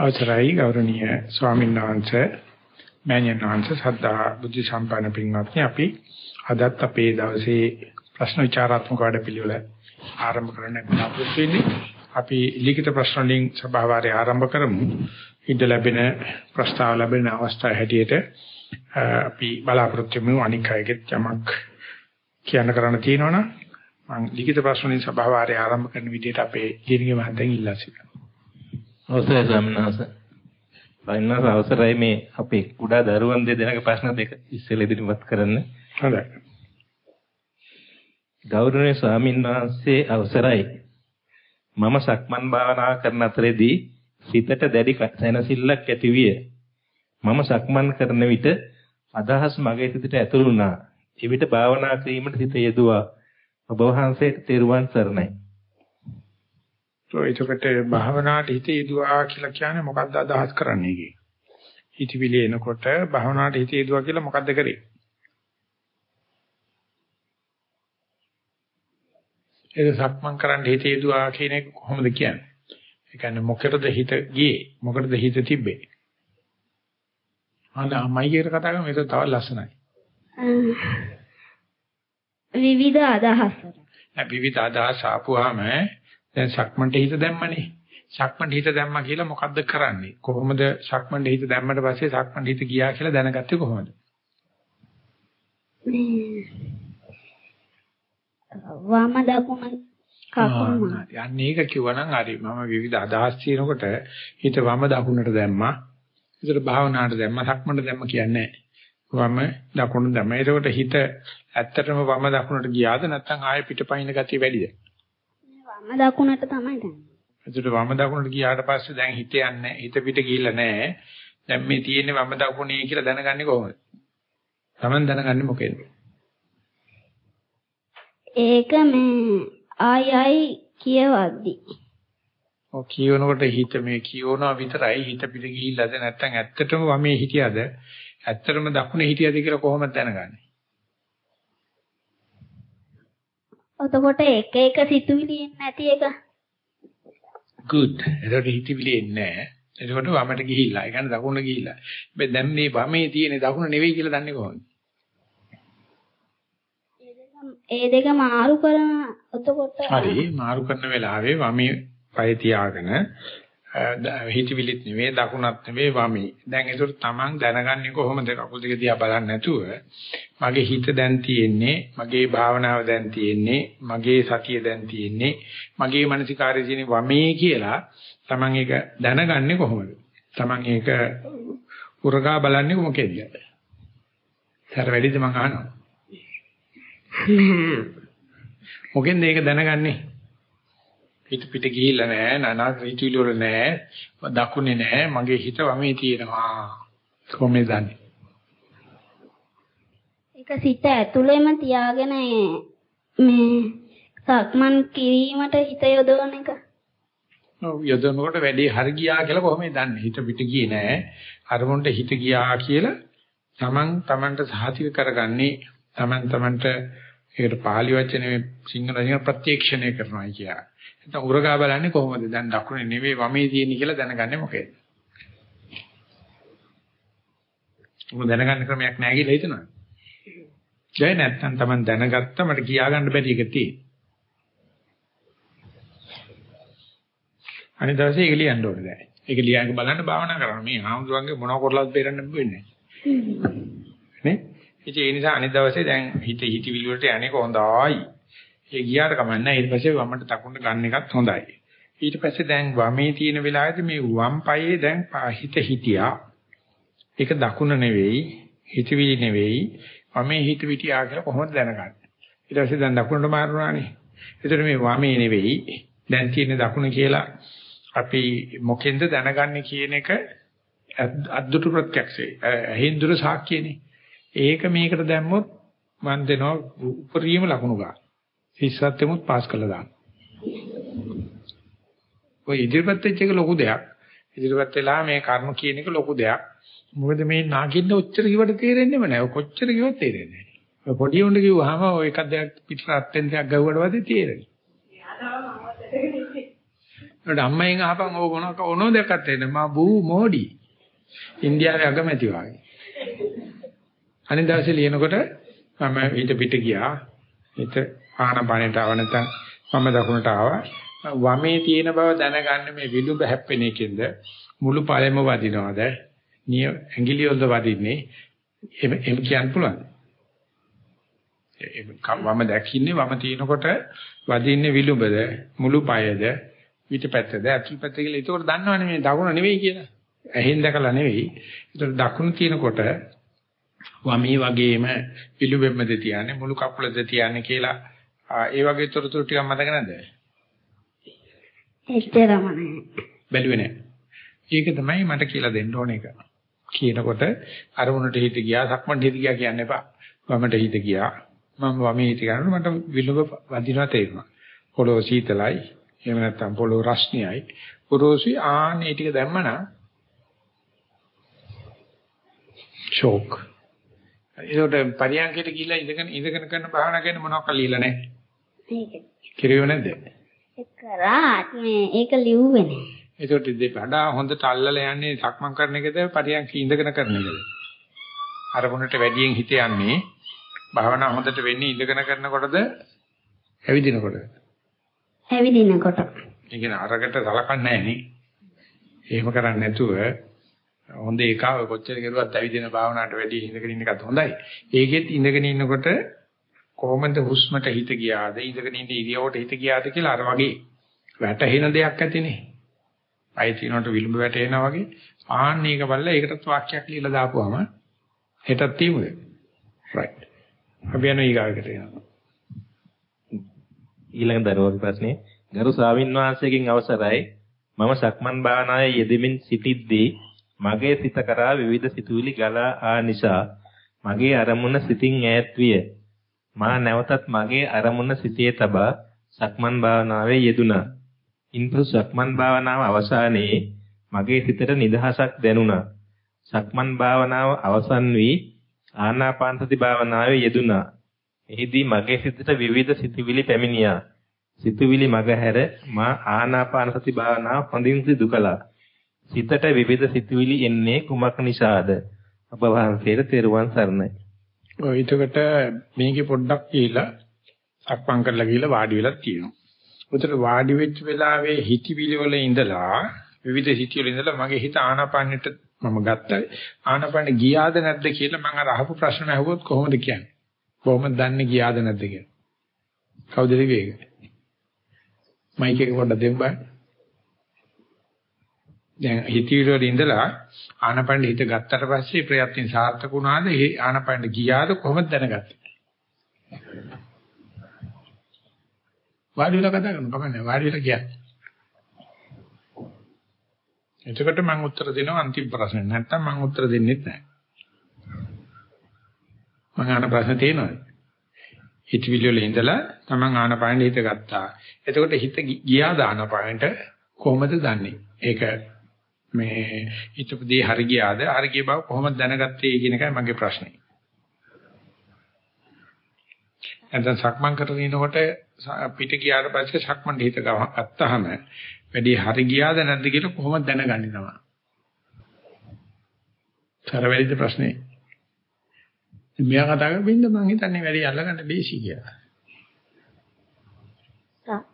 අවසරයි ගෞරවනීය ස්වාමීන් වහන්සේ මෑණියන් වහන්සේ සද්ධා බුද්ධ සම්පන්න පින්වත්නි. අපි අදත් අපේ දවසේ ප්‍රශ්න විචාරාත්මක වැඩපිළිවෙල ආරම්භ කරන්න බලාපොරොත්තු වෙන්නේ. අපි ලිඛිත ප්‍රශ්න වලින් සභාවාරය ආරම්භ කරමු. ඉඳ ලැබෙන ප්‍රස්තාව ලැබෙන අවස්ථාව හැටියට අපි බලාපොරොත්තු වෙමු. අනික් අයගෙත් යමක් කියන්න කරන්න තියෙනවනම් මම ලිඛිත ප්‍රශ්න වලින් සභාවාරය ආරම්භ කරන විදිහට අපේ ජීනිගේ මහත්තයන් ඉල්ලා සිටිනවා. අවසරයි ස්වාමීන් වහන්සේ. වයින්වස් අවසරයි මේ අපේ කුඩා දරුවන් දෙදෙනාගේ ප්‍රශ්න දෙක ඉස්සෙල්ලා ඉදිරිපත් කරන්න. හොඳයි. ගෞරවනීය ස්වාමීන් වහන්සේ අවසරයි. මම සක්මන් භාවනා කරන අතරේදී සිතට දැඩි සැනසෙල්ලක් ඇති විය. මම සක්මන් කරන විට අදහස් මගේ සිතට ඇතුළු වුණා. එවිට භාවනා කිරීමට සිත යෙදුවා. ඔබ වහන්සේට තෙරුවන් සරණයි. එතකොට භාවනාවට හිත යොදවා කියලා කියන්නේ මොකක්ද අදහස් කරන්නේ කියේ. හිතවිලි එනකොට භාවනාවට හිත යොදවා කියලා මොකක්ද කරේ? ඒක සක්මන් කරන්න හිත යොදවා කියන එක කොහොමද කියන්නේ? ඒ කියන්නේ මොකටද හිත ගියේ? මොකටද හිත තිබ්බේ? අනේ මයිකේට කතා කරමු ඒක තව ලස්සනයි. විවිධ අදහස්. විවිධ අදහස් ආපුවාම දැන් සක්මන්ට හිත දැම්මනේ. සක්මන්ට හිත දැම්මා කියලා මොකද්ද කරන්නේ? කොහොමද සක්මන්ට හිත දැම්මට පස්සේ සක්මන්ට හිත ගියා කියලා දැනගත්තේ කොහොමද? වම දකුණ කකුල් යන්නේ ඒක කිව්වනම් හරි. මම විවිධ අදහස් තියෙනකොට හිත වම දකුණට දැම්මා. ඒතර භාවනාවට දැම්මා, සක්මන්ට දැම්මා කියන්නේ වම දකුණ දැම්මා. ඒකට හිත ඇත්තටම වම දකුණට ගියාද නැත්නම් ආයෙ පිටපයින් ගතිය වැඩිද? වම දකුණට තමයි දැන්. එතකොට වම දකුණට ගියාට පස්සේ දැන් හිත යන්නේ හිත පිට ගිහිල්ලා නැහැ. දැන් මේ තියෙන්නේ වම දකුණේ කියලා දැනගන්නේ කොහොමද? Taman දැනගන්නේ මොකෙන්ද? ඒක මේ ආයි ආයි කියවද්දි. ඔව් කියවනකොට හිත මේ කියවනවා විතරයි හිත පිට ගිහිල්ලාද නැත්නම් ඇත්තටම වමේ හිටියද ඇත්තටම දකුණේ හිටියද කියලා කොහොමද දැනගන්නේ? එතකොට එක එක සිතුවිලි එන්නේ නැති එක. good. එතකොට හිතවිලි එන්නේ නැහැ. එතකොට වමට ගිහිල්ලා. ඒ කියන්නේ දකුණ ගිහිල්ලා. හැබැයි දැන් මේ වමේ තියෙන දකුණ නෙවෙයි කියලා දන්නේ කොහොමද? ඒ දෙක මාරු කරන එතකොට හරි මාරු කරන වෙලාවේ වමේ පය තියාගෙන හිතවිලිත් නෙවෙයි දකුණත් නෙවෙයි වමේ. දැන් ඒකට තමන් දැනගන්නේ කොහොමද කකුල් දෙක දිහා බලන්නේ නැතුව මගේ හිත දැන් තියෙන්නේ මගේ භාවනාව දැන් තියෙන්නේ මගේ සතිය දැන් තියෙන්නේ මගේ මානසිකාරය තියෙන්නේ වමේ කියලා තමන් ඒක දැනගන්නේ කොහොමද? තමන් ඒක උරගා බලන්නේ මොකෙන්ද? සර වැඩිද මං අහනවා. මොකෙන්ද ඒක දැනගන්නේ? හිත පිට ගිහිල්ලා නැහැ නනා රීතිවිල වල නැහැ දකුණේ නැහැ මගේ හිත වමේ තියෙනවා. කොහොමද දන්නේ? ඒක සිත ඇතුළෙම තියාගෙන මේ සක්මන් කිරීමට හිත යොදවන එක. ඔව් යොදනකොට වැඩි හරි ගියා කියලා කොහොමද දන්නේ? හිත පිට ගියේ නැහැ අරමුණට හිත ගියා කියලා තමන් තමන්ට සාහිතික කරගන්නේ තමන් තමන්ට ඒකට පාලි වචනේ සිංහල වචන ප්‍රත්‍යක්ෂණය කරනවා කියලා නැත්නම් උරගා බලන්නේ කොහොමද? දැන් දකුණේ නෙවෙයි වමේ තියෙන්නේ කියලා දැනගන්නේ මොකේද? මොකද දැනගන්න ක්‍රමයක් නැහැ කියලා හිතනවා. ජය නැත්නම් Taman දැනගත්ත මට කියා ගන්න බැරි එක තියෙනවා. අනිත් දවසේ ඒක ලියන්න ඕනේ දැන්. ඒක ලියන්න බලන්න භාවනා කරන්න. මේ ආමුදුරන්ගේ මොනව කරලාද බේරන්න වෙන්නේ. නේ? ඉතින් ඒ නිසා අනිත් දවසේ දැන් හිත හිතවිලි වලට යන්නේ කොහොඳයි. ඒ ගියාට කමන්නේ ඊට පස්සේ වමට දකුණට ගන්න එකත් හොඳයි. ඊට පස්සේ දැන් වමේ තියෙන වෙලාවේදී මේ වම් පායේ දැන් හිත හිටියා. ඒක දකුණ නෙවෙයි, හිතවිලි නෙවෙයි, වමේ හිත පිටියා කියලා කොහොමද දැනගන්නේ? ඊට පස්සේ දැන් දකුණට මාරුණානේ. ඒතර මේ වමේ නෙවෙයි, දැන් තියෙන දකුණ කියලා අපි මොකෙන්ද දැනගන්නේ කියන එක අද්දුට ප්‍රත්‍යක්ෂේ. හින්දුර සාක්කියනේ. ඒක මේකට දැම්මොත් මන් දෙනවා උපරිම ලකුණු ගන්න. හිස්සත්ෙමුත් පාස් කළා දාන්න. ඔය ඉදිරිපත් වෙච්ච එක ලොකු දෙයක්. ඉදිරිපත් වෙලා මේ කර්ම කියන එක ලොකු දෙයක්. මොකද මේ නාකින්න ඔච්චර කිව්වට තේරෙන්නේම නැහැ. ඔය කොච්චර කිව්වත් තේරෙන්නේ නැහැ. ඔය පොඩි උන්ට කිව්වහම ඔය එකක් දෙයක් පිටරටෙන් දෙයක් ගවුවට පස්සේ තේරෙන්නේ. ඒකට අම්මෙන් අහපන් ඕක මොනක ඕනෝ දැක්කත් එන්න මා බූ මෝඩි. ඉන්දියාවේ අගමැති වගේ. අනිත් දවසේ ලියනකොට මම ඊට පිට ගියා. ඊට ආනපානට ආව නැත්නම් මම දකුණට ආවා. වමේ තියෙන බව දැනගන්න මේ විදුඹ හැප්පෙන එකෙන්ද මුළු පළෙම වදිනවද? නිය ඇඟිලි වලද වදින්නේ? එම් එම් කියන්න පුළුවන්. වම දැකින්නේ වම තිනකොට වදින්නේ විලුඹද මුළු පයද පිටපැත්තද අතුල්පැත්ත කියලා ඒකෝට දන්නවනේ මේ දකුණ නෙවෙයි කියලා. ඇහෙන් දැකලා නෙවෙයි. ඒතර දකුණ තිනකොට වමේ වගේම විලුඹෙම්මද තියන්නේ මුළු කකුලද තියන්නේ කියලා ඒ වගේ තොරතුරු ටිකක් මතක නැද්ද? එච්චරම නෑ. බැලුවේ නෑ. ඒක තමයි මට කියලා දෙන්න ඕන එක. කියනකොට අරමුණට හිත ගියා, සක්මන්ට හිත ගියා කියන්න එපා. වමට හිත ගියා. මම වමේ හිත ගන්නකොට මට විලුඹ වදිනවා තේරුණා. පොළොව සීතලයි. එහෙම නැත්නම් පොළොව රස්නියයි. පුරෝසි ආන්නේ ටික දැම්මනම් ෂෝක්. ඒකට පරියන්කයට ගිහිල්ලා ඉඳගෙන ඉඳගෙන කරන භාවනා ගැන මොනවක්ද ලියලා නැහැ. ඒක. කිරියෝ නැද්ද? ඒක කරා මේ ඒක ලිව්වේ නෑ. ඒකට දෙපඩා හොඳට අල්ලලා යන්නේ සක්මන් කරන එකද පරියන්ක ඉඳගෙන කරන එකද? අරමුණට වැඩියෙන් හිත යන්නේ භාවනා හොඳට වෙන්නේ ඉඳගෙන කරනකොටද ඇවිදිනකොටද? ඇවිදිනකොට. ඒ කියන්නේ අරකට සලකන්නේ නැහැ නේ. එහෙම කරන්නේ නැතුව හොඳ ඒකාව කොච්චර කෙරුවත් ඇවිදින භාවනාවට වැඩි ඉඳගෙන ඉන්න එකත් හොඳයි. ඒකෙත් ඉඳගෙන ඉන්නකොට කොහොමද හුස්මට හිත ගියාද ඉඳගෙන ඉන්න ඉරියවට හිත ගියාද කියලා අර වගේ වැටහෙන දෙයක් ඇතිනේ. අය තිනවට විලුඹ වැටෙනා වගේ ආන්න ඒක බලලා ඒකටත් වාක්‍යයක් ලියලා දාපුවම හෙටත් තියමුද? right. අපි යන ඊගාවකට යනවා. ඊළඟ දරුවගේ ප්‍රශ්නේ ගරු ස්වාමින් වහන්සේගෙන් අවසරයි මම සක්මන් භාවනාවේ යෙදෙමින් සිටිද්දී මගේ සිත කරා විවිධ සිතුවිලි ගලා ආ නිසා මගේ අරමුණ සිතින් ඈත් විය. මා නැවතත් මගේ අරමුණ සිතේ තබා සක්මන් භාවනාවේ යෙදුණා. ඉන්පසු සක්මන් භාවනාව අවසානයේ මගේ සිතට නිදහසක් දැනුණා. සක්මන් භාවනාව අවසන් වී ආනාපාන සති භාවනාවේ යෙදුණා. එහිදී මගේ සිතට විවිධ සිතුවිලි පැමිණියා. සිතුවිලි මගහැර මා ආනාපාන සති භාවනාව හොඳින් සිදු කළා. සිතට විවිධ සිතුවිලි එන්නේ කුමක් නිසාද? ඔබ වහන්සේට තෙරුවන් සරණයි. ඔය ඊටකට මේකේ පොඩ්ඩක් කියලා අක්පම් කරලා ගිහලා වාඩි වෙලා තියෙනවා. උතර වාඩි වෙච්ච වෙලාවේ හිතවිලි වල ඉඳලා විවිධ හිතවිලි ඉඳලා මගේ හිත ආනාපානෙට මම ගත්තා. ආනාපානෙ ගියාද නැද්ද කියලා මම අර අහපු ප්‍රශ්න අහුවොත් කොහොමද කියන්නේ? කොහොමද දන්නේ ගියාද නැද්ද කියලා? කවුද ඒක? මයික් එක පොඩ්ඩක් දෙන්න බෑ. දැන් හිතවිලි වල ඉඳලා ආනපන හිත ගත්තට පස්සේ ප්‍රයත්න සාර්ථක වුණාද? ඒ ආනපන ගියාද කොහොමද දැනගත්තේ? වාඩි වෙලා කතා කරනවා කමන්නේ වාඩි වෙලා කියන්නේ එතකොට මම උත්තර දෙනවා අන්තිම ප්‍රශ්නේ. නැත්තම් මම උත්තර දෙන්නෙත් නැහැ. මම අහන ප්‍රශ්න තියෙනවද? හිතවිලි වල ඉඳලා තමන් ආනපන හිත ගත්තා. එතකොට හිත ගියා දානපනට කොහොමද දන්නේ? ඒක මේ හිතපු දේ හරි ගියාද හරි ගිය බව කොහොමද දැනගත්තේ කියන එකයි මගේ ප්‍රශ්නේ. නැත්නම් සක්මන් කරගෙන ඉනකොට පිට ගියාට පස්සේ සක්මන් හිත ගත්තාම වැඩි හරි ගියාද නැද්ද කියලා කොහොමද දැනගන්නේ තමයි. සරවැලිද ප්‍රශ්නේ. මෙයා කතා කරමින්ද මං හිතන්නේ වැඩි අල්ලගන්න බේසි කියලා.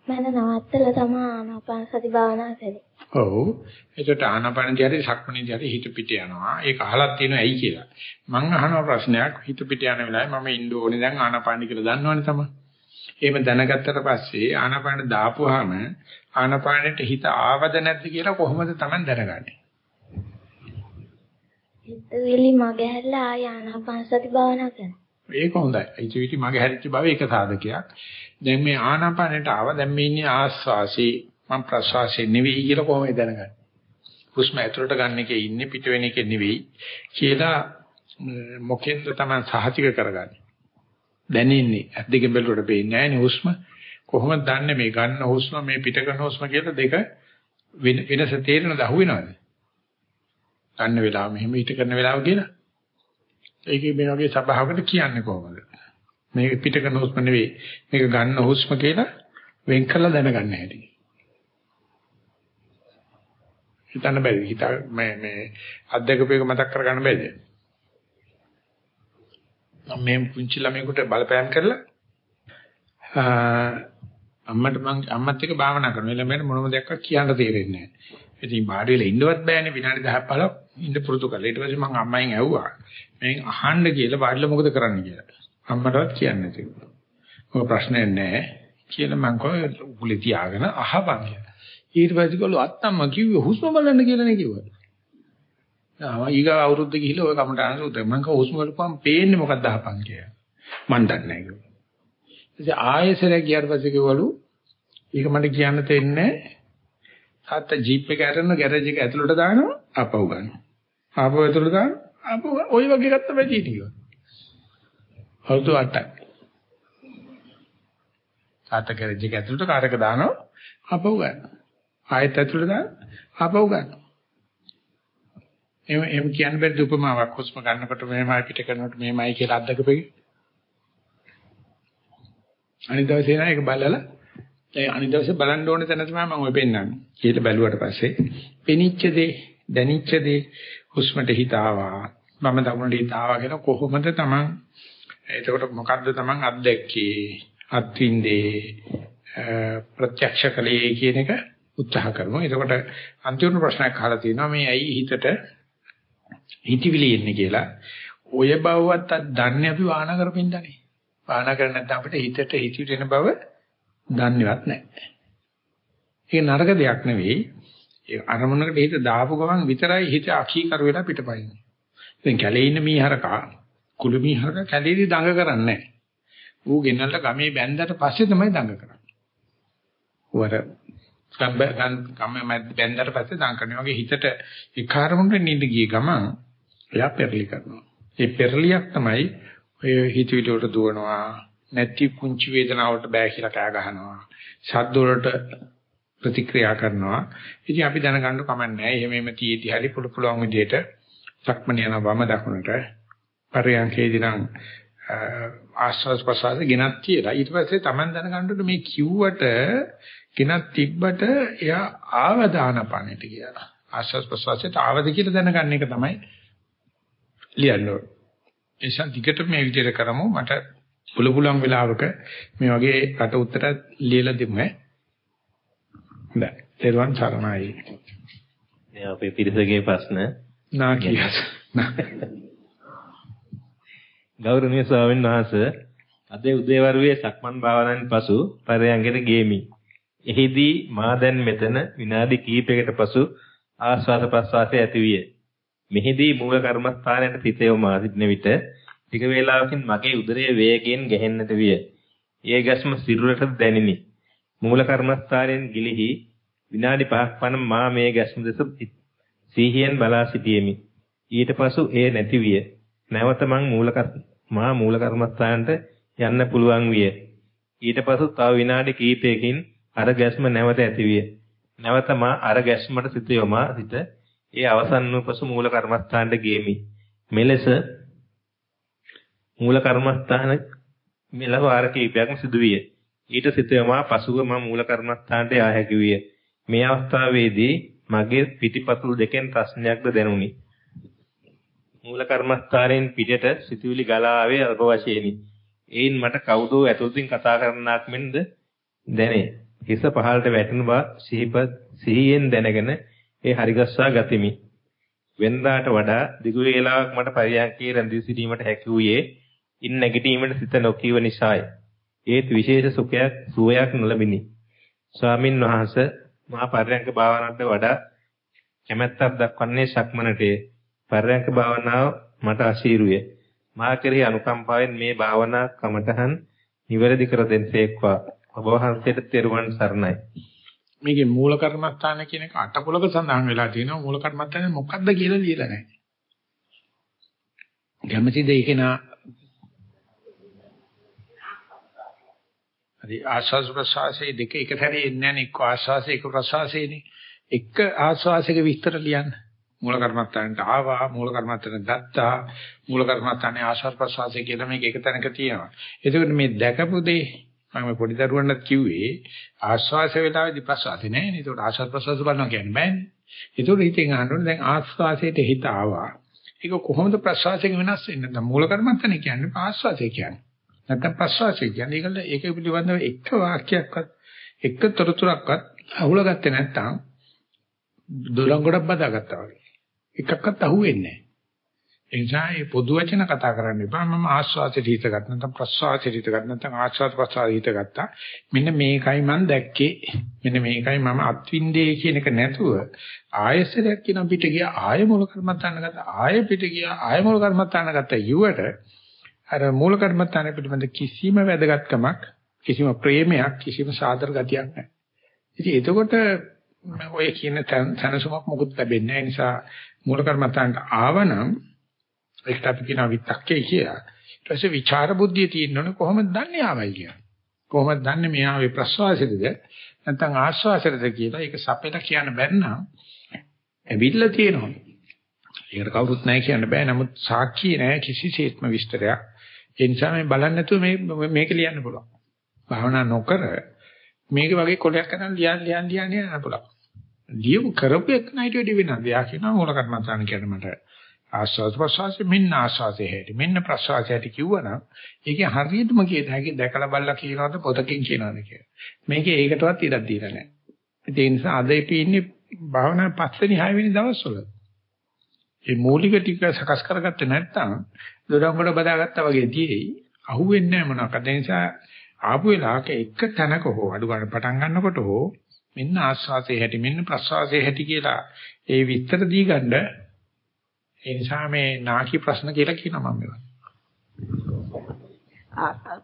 මම නවත්තලා තමයි ආනාපාන සති භාවනාව කරේ. ඔව්. ඒකට ආනාපානදී හරි සක්මණේදී හරි හිත පිට යනවා. ඒක අහලක් තියෙනවා ඇයි කියලා. මං අහන ප්‍රශ්නයක් හිත පිට යන වෙලාවේ මම ඉන්න ඕනේ දැන් ආනාපානදි කියලා දන්නවනේ තමයි. එහෙම දැනගත්තට පස්සේ ආනාපාන දාපුවාම ආනාපානෙට හිත ආවද නැද්ද කියලා කොහොමද Taman දැනගන්නේ? හිතවිලි මගේ හැරලා ආය ආනාපාන සති භාවනාව කරනවා. ඒක හොඳයි. හිතවිලි මගේ හැරිච්ච බව ඒක සාධකයක්. දැන් මේ ආනාපානෙට ආව දැන් මේ ඉන්නේ ආස්වාසේ මම ප්‍රසවාසයේ නෙවෙයි කියලා කොහොමද දැනගන්නේ? හුස්ම ඇතුළට ගන්න එකේ ඉන්නේ පිට වෙන එකේ නෙවෙයි කියලා මොකෙන්ද තමයි සහතික කරගන්නේ. දැනෙන්නේ ඇස් දෙකෙන් බැලුවට පේන්නේ නැහැ හුස්ම. කොහොමද දන්නේ මේ ගන්න හුස්ම මේ පිට කරන හුස්ම කියලා දෙක වෙනස තේරෙනවද අහුවෙනවද? ගන්න වෙලාව මෙහෙම පිට කරන වෙලාව කියලා. ඒකේ මේ වගේ සබාවකට කියන්නේ කොහොමද? මේක පිට කරන හුස්ම නෙවෙයි මේක ගන්න හුස්ම කියලා වෙන් කළා දැනගන්න හැටි. හිතන්න බැරි. හිත මේ මේ අද්දකපේක මතක් කරගන්න බැරිද? මම මේ පුංචි ළමයෙකුට බලපෑම් කරලා අම්මට මං අම්මත් එක්ක භාවනා කරනවා. ළමයට මොනම දෙයක් කියන්න තේරෙන්නේ නැහැ. ඉතින් බාඩි වෙලා ඉන්නවත් බෑනේ විනාඩි 10ක් 15ක් ඉන්න පුරුදු කරලා. ඊට පස්සේ මං අම්මෙන් ඇහුවා. මම අහන්න කියලා බාඩිලා මොකද කරන්න කියලා. අම්මටවත් කියන්නේ නැති. ඔය ප්‍රශ්නයක් නැහැ. කියලා මං කෝ උගුලේ තියාගෙන අහපන් කියලා. ඊට පස්සේ කළු අත්තම්ම කිව්වේ හුස්ම බලන්න කියලා නේ කිව්වා. ආ ඊගා අවුරුද්ද ගිහිල්ලා ඔය කමට අහන උදේ මං කෝ හුස්ම බලපන් පේන්නේ මොකක්ද අහපන් කියලා. මන් දන්නේ නැහැ කිව්වා. ඉතින් ආයෙසරයක් ගියාට පස්සේ කිව්වලු ඒක මට කියන්න තෙන්නේ තාත්තා ජීප් එක අරන ගෑරේජ් එක ඇතුළට දානවා ආපහු ගන්නවා. ආපහු ඇතුළට දානවා ආපහු ওই වගේ ගත්ත බැදී ටික. අවුරුදු 8ක්. තාත්තා ගෑරේජ් එක ඇතුළට කාර් එක දානවා ආපහු ගන්නවා. ආයෙත් ඇතුළට දානවා ආපහු ගන්නවා. එහෙම එහෙම කියන්න බැරි උපමාවක් හුස්ම ගන්නකොට මෙහෙමයි පිට කරනකොට මෙහෙමයි කියලා අද්දකපෙයි. අනිත් දවසේ නෑ ඒක බලලා ඒ අනිත් දවසේ බලන්න ඕනේ තැන තමයි මම ඔය පෙන්නන්නේ. ඊට බැලුවට පස්සේ පෙනිච්ච දේ, දැනිච්ච දේ හුස්මට හිත ආවා. මම දකුණට හිත ආවා කියලා කොහොමද Taman එතකොට මොකද්ද Taman අත්දැක්කේ? අත්විඳේ ප්‍රත්‍යක්ෂ කලයේ කියන එක උත්සාහ කරමු. එතකොට අන්තිම ප්‍රශ්නයක් අහලා තියෙනවා මේ ඇයි හිතට හිතවිලි එන්නේ කියලා. ඔය බවවත් දන්නේ අපි වාහන කරපින්දනේ. වාහන කරන්නේ නැත්නම් අපිට හිතට හිතවිලි එන බව දන්නේවත් නැහැ. ඒක නරක දෙයක් නෙවෙයි. ඒ අරමුණකට හිත දාපු ගමන් විතරයි හිත අකීකර වෙලා පිටපයින්නේ. දැන් කැලේ ඉන්න මීහරකා කුළු මීහරක කැලේදී දඟ කරන්නේ නැහැ. ඌ ගෙනල්ලා ගමේ බැන්දට පස්සේ තමයි දඟ කරන්නේ. වර ගම්බ ගම් බැන්දට පස්සේ දඟ කරනවා වගේ හිතට ඒ කාර්මුණට නිඳ ගිය ගමන් එයා පෙරලි කරනවා. ඒ පෙරලියක් තමයි ඔය හිතවිලි වලට දුවනවා නැති පුංචි වේදනාවලට බෑ කියලා කෑ ගහනවා. ශබ්ද වලට ප්‍රතික්‍රියා කරනවා. ඉතින් අපි දැනගන්න කමන්නේ එහෙම එහෙම තියෙදි හරි පුළු පුළුවන් විදිහට සක්මණ යන වම දකුණට පරියන්කේදී නම් ආස්වාස් ප්‍රසාර ගෙනත් තියලා ඊට පස්සේ Taman දැනගන්නකොට මේ කිව්වට ගෙනත් තිබ්බට එයා ආවදානපණයට කියලා. ආස්වාස් ප්‍රසාරයට ආවද කියලා දැනගන්න එක තමයි ලියන්න ඕනේ. එසන් දිගට මේ විදිහට කරමු මට පුළු පුළුවන් වෙලාවක මේ වගේ කට උත්තර ලියලා දෙමු ඈ. හොඳයි. තෙරුවන් සරණයි. මේ අපේ පිරිසගේ ප්‍රශ්න නා කියස්. ගෞරවනීය ස්වාමීන් වහන්සේ අද උදේවරුවේ සක්මන් භාවනාවෙන් පසු පරයන්ගෙට ගේමි. එහිදී මා දැන් මෙතන විනාඩි කිහිපයකට පසු ආස්වාද ප්‍රස්වාසය ඇතිවිය. මෙහිදී මූල කර්මස්ථානයේ සිත යොමා සිටින විට ටික වේලාවකින් මගේ උදරයේ වේගයෙන් ගැහෙන්නට විය. ඒ ගැස්ම සිරුරට දැනිනි. මූල කර්මස්ථානයෙන් ගිලිහි විනාඩි 5ක් පමණ මා මේ ගැස්ම දෙස සිහියෙන් බලා සිටියෙමි. ඊට පසු ඒ නැති විය. නැවත මං මූල මා මූල කර්මස්ථානට යන්න පුළුවන් විය. ඊට පසු තව විනාඩි කිහිපයකින් අර ගැස්ම නැවත ඇති විය. නැවත මා අර ගැස්මට සිත යොමා සිට ඒ අවසන් වූ පසු මූල කර්මස්ථානට ගියෙමි. මෙලෙස මූල කර්මස්ථාන මෙලව වාර කිහිපයක්ම සිදුවිය. ඊට සිත යමා පසුව මම මූල කර්මස්ථානට යා හැකි විය. මේ අවස්ථාවේදී මගේ පිටිපතුල් දෙකෙන් ප්‍රශ්නයක්ද දැනුනි. මූල කර්මස්ථානයෙන් පිටට සිතුවිලි ගලා ආවේ අල්ප වශයෙන්ි. එයින් මට කවුදෝ ඇතුළතින් කතා කරන්නාක් මෙන්ද දැනේ. හිස පහළට වැටෙන බව සිහිපත් සිහියෙන් දැනගෙන ඒ හරිගස්සා ගතිමි. වෙනදාට වඩා දිගු වේලාවක් මට පරියන්කේ රැඳී සිටීමට හැකි වූයේ ඉන් නැගිටීමට සිත නොකියව නිසාය. ඒත් විශේෂ සුඛයක් සුවයක් නොලබිනි. ස්වාමින් වහන්සේ මහා පරියන්ක භාවනාවට වඩා කැමැත්තක් දක්වන්නේ ශක්මනටේ. පරියන්ක භාවනාව මට අශීරුය. මා කෙරෙහි අනුකම්පාවෙන් මේ භාවනා කමටහන් නිවැරදි කර දෙන්නේක්වා. ඔබ වහන්සේට තෙරුවන් සරණයි. මේකේ මූල කර්මස්ථාන කියන එක අටපොලක සඳහන් වෙලා තියෙනවා. මූල කර්මස්ථානේ මොකක්ද කියලා ලියලා නැහැ. කැමැතිද ඒක නා හරි ආස්වාස් ප්‍රසවාසයේ දෙක එක සැරේ එන්නේ නැහැ නේ එක්ක ආස්වාසය එක ප්‍රසවාසයනේ එක ආස්වාසයක විස්තර ලියන්න මූල කර්මස්ථානට ආවා මූල කර්මස්ථානට ගත්තා මූල කර්මස්ථානේ ආස්වාස් ප්‍රසවාසය කියලා මේක එක තැනක තියෙනවා එතකොට මේ දැකපු දේ මම පොඩි දරුවන්ට කිව්වේ ආශ්වාස වේලාවේදී ප්‍රශ්වාසය නෑ නේද? ඒකට ආශ්වාස ප්‍රශ්වාස බලනවා කියන්න බෑනේ. ඒකට හිතෙන් අහන්න දැන් ආශ්වාසයට හිත ආවා. ඒක කොහොමද ප්‍රශ්වාසයෙන් වෙනස් වෙන්නේ? නැත්නම් මූල කර්මත්තනේ කියන්නේ ආශ්වාසය කියන්නේ. නැත්නම් ප්‍රශ්වාසය කියන්නේ ඒකල ඒක පිළිබඳව එක වාක්‍යයක්වත් එක තොරතුරක්වත් අහුලගත්තේ නැත්නම් දොරන් ගොඩක් බදාගත්තා වගේ. එකක්වත් අහුවෙන්නේ නැහැ. ඒ නිසා මේ පොදු වචන කතා කරන්න එපා. මම ආස්වාදයට හිත ගත්තා නැත්නම් ප්‍රස්වාදයට හිත ගත්තා නැත්නම් ආස්වාද ප්‍රස්වාදයට හිත ගත්තා. මෙන්න මේකයි මම දැක්කේ. මෙන්න මේකයි මම අත්විඳේ කියන එක නැතුව ආයසරයක් කියන පිට ගියා ආය මූල කර්මත්තාන ගත්තා. ආය පිට ගියා ආය මූල කර්මත්තාන ගත්තා. යුවට අර මූල කර්මත්තාන පිළිබඳ කිසිම වැදගත්කමක් කිසිම ප්‍රේමයක් කිසිම සාදර ගතියක් නැහැ. ඉතින් එතකොට ඔය කියන තනසුමක් මොකුත් ලැබෙන්නේ නැහැ. නිසා මූල කර්මත්තාන්ට ආවනම් ඒකට අපි කියනවා විතක්කේ කියලා. ඊට පස්සේ විචාර බුද්ධිය තියෙනවනේ කොහොමද දන්නේ ආවයි කියලා. කොහොමද දන්නේ මෙයාවේ ප්‍රසවාසයේද නැත්නම් ආශ්වාසයේද කියලා ඒක සපෙලා කියන්න බැරි නම් ඇවිල්ලා තියෙනවා. ඒකට කවුරුත් නැහැ කියන්න බෑ. නමුත් සාක්ෂි නැහැ කිසිසේත්ම විස්තරයක්. ඒ නිසා මේ බලන්න නැතුව මේ මේක ලියන්න පුළුවන්. භාවනා නොකර මේක වගේ කොලයක් කරන් ලියන් ලියන් ලියන් යන්න පුළුවන්. ලියමු කරපු එක නයිට වෙඩි වෙනවා. එයා කියනවා මූල කර්මස්ථාන කියන මට ආස්වාද ප්‍රසවාසය මෙන්න ආස්වාදයේ හැටි මෙන්න ප්‍රසවාසය හැටි කිව්වනම් ඒකේ හරියටම කියත හැකි දැකලා බලලා කියනවද පොතකින් කියනවද කියලා. මේකේ ඒකටවත් ඉඩක් දීලා නැහැ. ඒ නිසා අද අපි ඉන්නේ භාවනා පස්වෙනි හයවෙනි දවස්වල. මේ මූලික ටික සකස් කරගත්තේ නැත්නම් දොඩංගොඩ බදාගත්තා වගේ තියෙයි. අහුවෙන්නේ නැහැ මොනවාක්ද. ඒ නිසා ආපු වෙලාවක එක තැනක හෝ අඩු ගන්න පටන් ගන්නකොට හෝ මෙන්න ආස්වාදයේ හැටි මෙන්න ප්‍රසවාසයේ හැටි කියලා ඒ විස්තර දී ගන්න ඒ නිසා මේ නාකි ප්‍රශ්න කියලා කියනවා මම මේවා.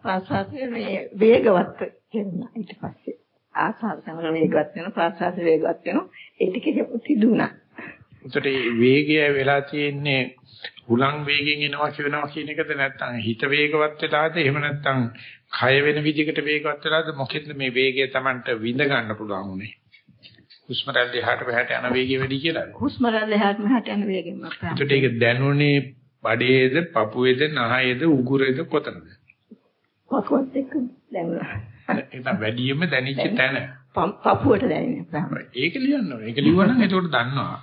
ආස්වාදයේ මේ වේගවත් වෙනවා ඊට පස්සේ ආස්වාද සමග වේගවත් වෙනවා ප්‍රාසාද වේගවත් වෙනවා ඒ ටික සිදුුණා. උතට වේගය වෙලා තියෙන්නේ හුලං වේගෙන් එනවා කියනවා කියන එකද නැත්නම් හිත වේගවත් වෙලාද? එහෙම නැත්නම් කය වෙන විදිහකට වේගවත් වෙලාද? මොකෙන්ද මේ වේගය Tamanට විඳ ගන්න පුළුවන් උනේ? හුස්ම රැල්ල එහාට මෙහාට යන වේගය වැඩි කියලා. හුස්ම රැල්ල එහාට මෙහාට යන වේගෙම අප්‍රාම ඒකට ඒක දැනුනේ බඩේද පපුවේද නහයේද උගුරේද කොතනද? පපුවත් එක්ක දැනුණා. ඒක වැඩියෙන්ම දැනෙච්ච තැන. පපුවට අප්‍රාම ඒක ලියන්න ඕනේ. ඒක ලියුවනම් ඒකට දන්නවා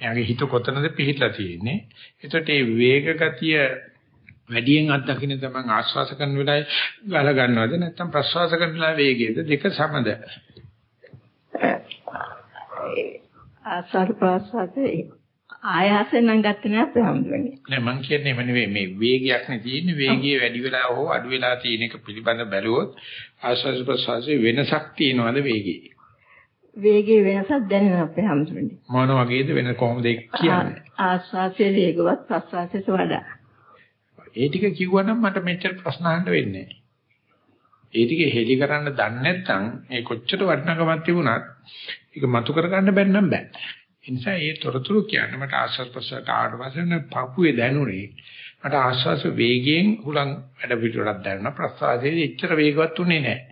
එයාගේ හිත කොතනද පිහිටලා තියෙන්නේ. එතකොට මේ වේග ගතිය වැඩියෙන් අත්දකින්න තමයි ආශ්වාස කරන වෙලාවේ ගල ගන්නවද නැත්නම් ප්‍රශ්වාස කරන වෙලාවේ වේගයද දෙක සමද? ආශ්වාස ප්‍රශ්වාසයේ ආයාසෙන් නම් ගත්තේ නෑ ප්‍රහම්දුනේ. නෑ මං කියන්නේ එම නෙවෙයි මේ වේගයක් නේ තියෙන්නේ වේගය වැඩි වෙලා හෝ අඩු වෙලා තියෙන එක පිළිබඳ බැලුවොත් ආශ්වාස ප්‍රශ්වාසයේ වෙනසක් තියෙනවද වේගයේ? වේගයේ වෙනසක් දැනෙනවා අපේ හැමෝටම. මොන වගේද වෙන කොහොමද කියන්නේ? ආස්වාසයේ වේගවත් ප්‍රස්වාසයට වඩා. ඒ ටික කිව්වනම් මට මෙච්චර ප්‍රශ්න අහන්න වෙන්නේ ඒ ටික හෙලි කරන්න දන්නේ නැත්නම් ඒ කොච්චර වටිනකමක් තිබුණත් ඒක මතු කරගන්න බැන්න නම් බෑ. ඒ නිසා ඒ තොරතුරු කියන්න මට ආස්වාද ප්‍රසාරට ආඩවසන පපුවේ දැනුනේ. මට ආස්වාස වේගයෙන් හුලං වැඩ පිටුරක් දැනුණා. ප්‍රසාරයේ එච්චර වේගවත් උනේ නැහැ.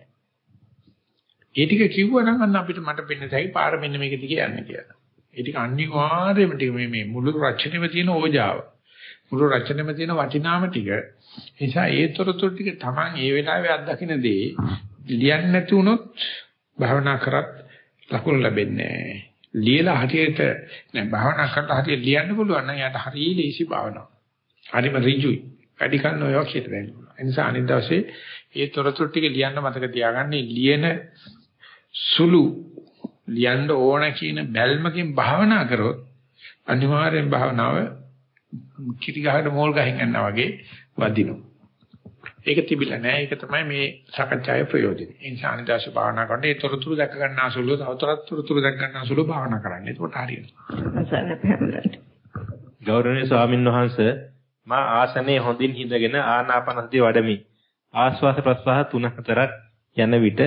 ඒ ටික කිව්වනම් අන්න අපිට මට පෙන්න තැයි පාර මෙන්න මේක දිගේ යන්න කියලා. ඒ ටික අනිවාර්යයෙන්ම ටික මේ මේ මුළු රචනෙම තියෙන ඕජාව. මුළු රචනෙම තියෙන වටිනාම ටික. නිසා ඒතරතුරු ටික Taman ඒ වෙලාවේ අත්දකින්න දේ ලියන්න නැති වුණොත් භවනා කරත් ලකුණු ලැබෙන්නේ නැහැ. ලියලා හරියට නෑ භවනා කරලා හරියට ලියන්න පුළුවන් නම් යාට හරිය ලේසි භාවනාව. හරිම ඍජුයි. වැඩි කන්න ඔය වගේ දෙන්න. ඒ නිසා අනිත් දවසේ ඒ තොරතුරු ටික ලියන්න මතක තියාගන්න ලියන සුළු ලියන්න ඕන කියන බැල්මකින් භාවනා කරොත් අනිවාර්යෙන් භාවනාව කිරි ගහකට මෝල් ගහින් යනවා වගේ වදිනවා. ඒක තිබිලා නෑ. ඒක තමයි මේ සාකච්ඡාවේ ප්‍රයෝජනය. ඒ නිසා අනිදාශ භාවනා කරනකොට ඒ තොරතුරු දැක ගන්න අසුළු තවතරත් තොරතුරු දැක ගන්න අසුළු භාවනා කරන්න. එතකොට හරියනවා. ගෞරවනීය ස්වාමින් වහන්සේ මා ආසනයේ හොඳින් හිඳගෙන ආනාපානසතිය වඩමි. ආශ්වාස ප්‍රශ්වාස තුන හතරක් යන විට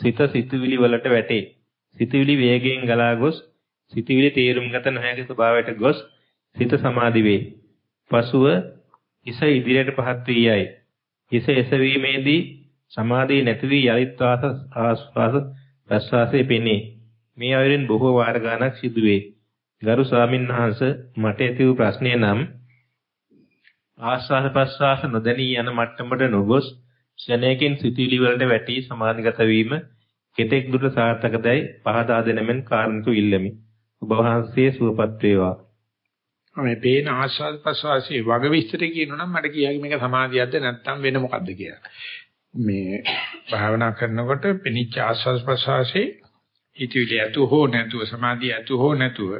සිත සිතුවිලි වලට වැටේ. සිතුවිලි වේගයෙන් ගලා ගොස් සිතුවිලි තේරුම් ගත නොහැකි ස්වභාවයට ගොස් සිත සමාධි වේ. පසුව හිස ඉදිරියට පහත් වී යයි. හිස එසවීමේදී සමාධිය නැති වී යලිත් ආස්වාස ප්‍රස්වාසයේ පෙනේ. මේ අයුරින් බොහෝ වාර ගණනක් සිදුවේ. ගරු ස්වාමින්වහන්සේ මට ඇති වූ ප්‍රශ්නය නම් ආස්වාද ප්‍රස්වාස නොදැනී යන මට්ටමට නොගොස් ක්ෂණයකින් සිතුවිලි වලට වැටි සමාධිගත වීම කෙතෙක් දුරට සාර්ථකදයි පහදා දෙනමෙන් කාරණක ඉල්ලමි. ඔබ වහන්සේ සුවපත් වේවා. මේ පේන ආස්වාද ප්‍රසවාසයේ වග විස්තර කියනවා නම් මට කියයි මේක සමාධියක්ද නැත්නම් වෙන මොකක්ද කියලා. මේ භාවනා කරනකොට පිනිච්ච ආස්වාද ප්‍රසවාසයේ හිතවිලි ඇතු හෝ නැතුව සමාධිය ඇතු හෝ නැතුව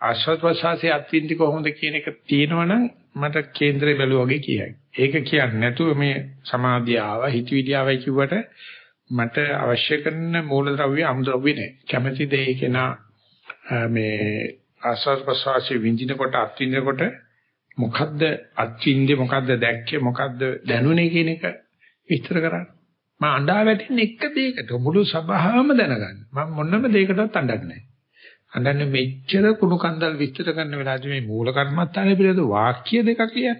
ආස්වාද ප්‍රසවාසයේ අත්විඳි කොහොමද කියන එක තියෙනවනම් මට කේන්දරේ බැලුවා වගේ කියයි. ඒක කියන්නේ නැතුව මේ සමාධිය ආවා හිතවිලි ආවයි කිව්වට මට අවශ්‍ය කරන මූලද්‍රව්‍ය අමුද්‍රව්‍ය නැහැ. කැමැති දේ කෙනා මේ ආස්වාද ප්‍රසවාසයේ විඳිනකොට අත්විඳිනකොට මොකද්ද අත්විඳේ මොකද්ද දැක්කේ මොකද්ද දැනුනේ කියන එක විස්තර කරන්න. මම අඬා වැටෙන්නේ එක දෙයකට මුළු සභාවම දැනගන්න. මම මොනම දෙයකටවත් අඬන්නේ නැහැ. අඬන්නේ මෙච්චර කුණු කන්දල් විස්තර කරන වෙලාවදී මේ මූල කර්මත්තානේ පිළිබඳ වාක්‍ය දෙකක් කියන්නේ.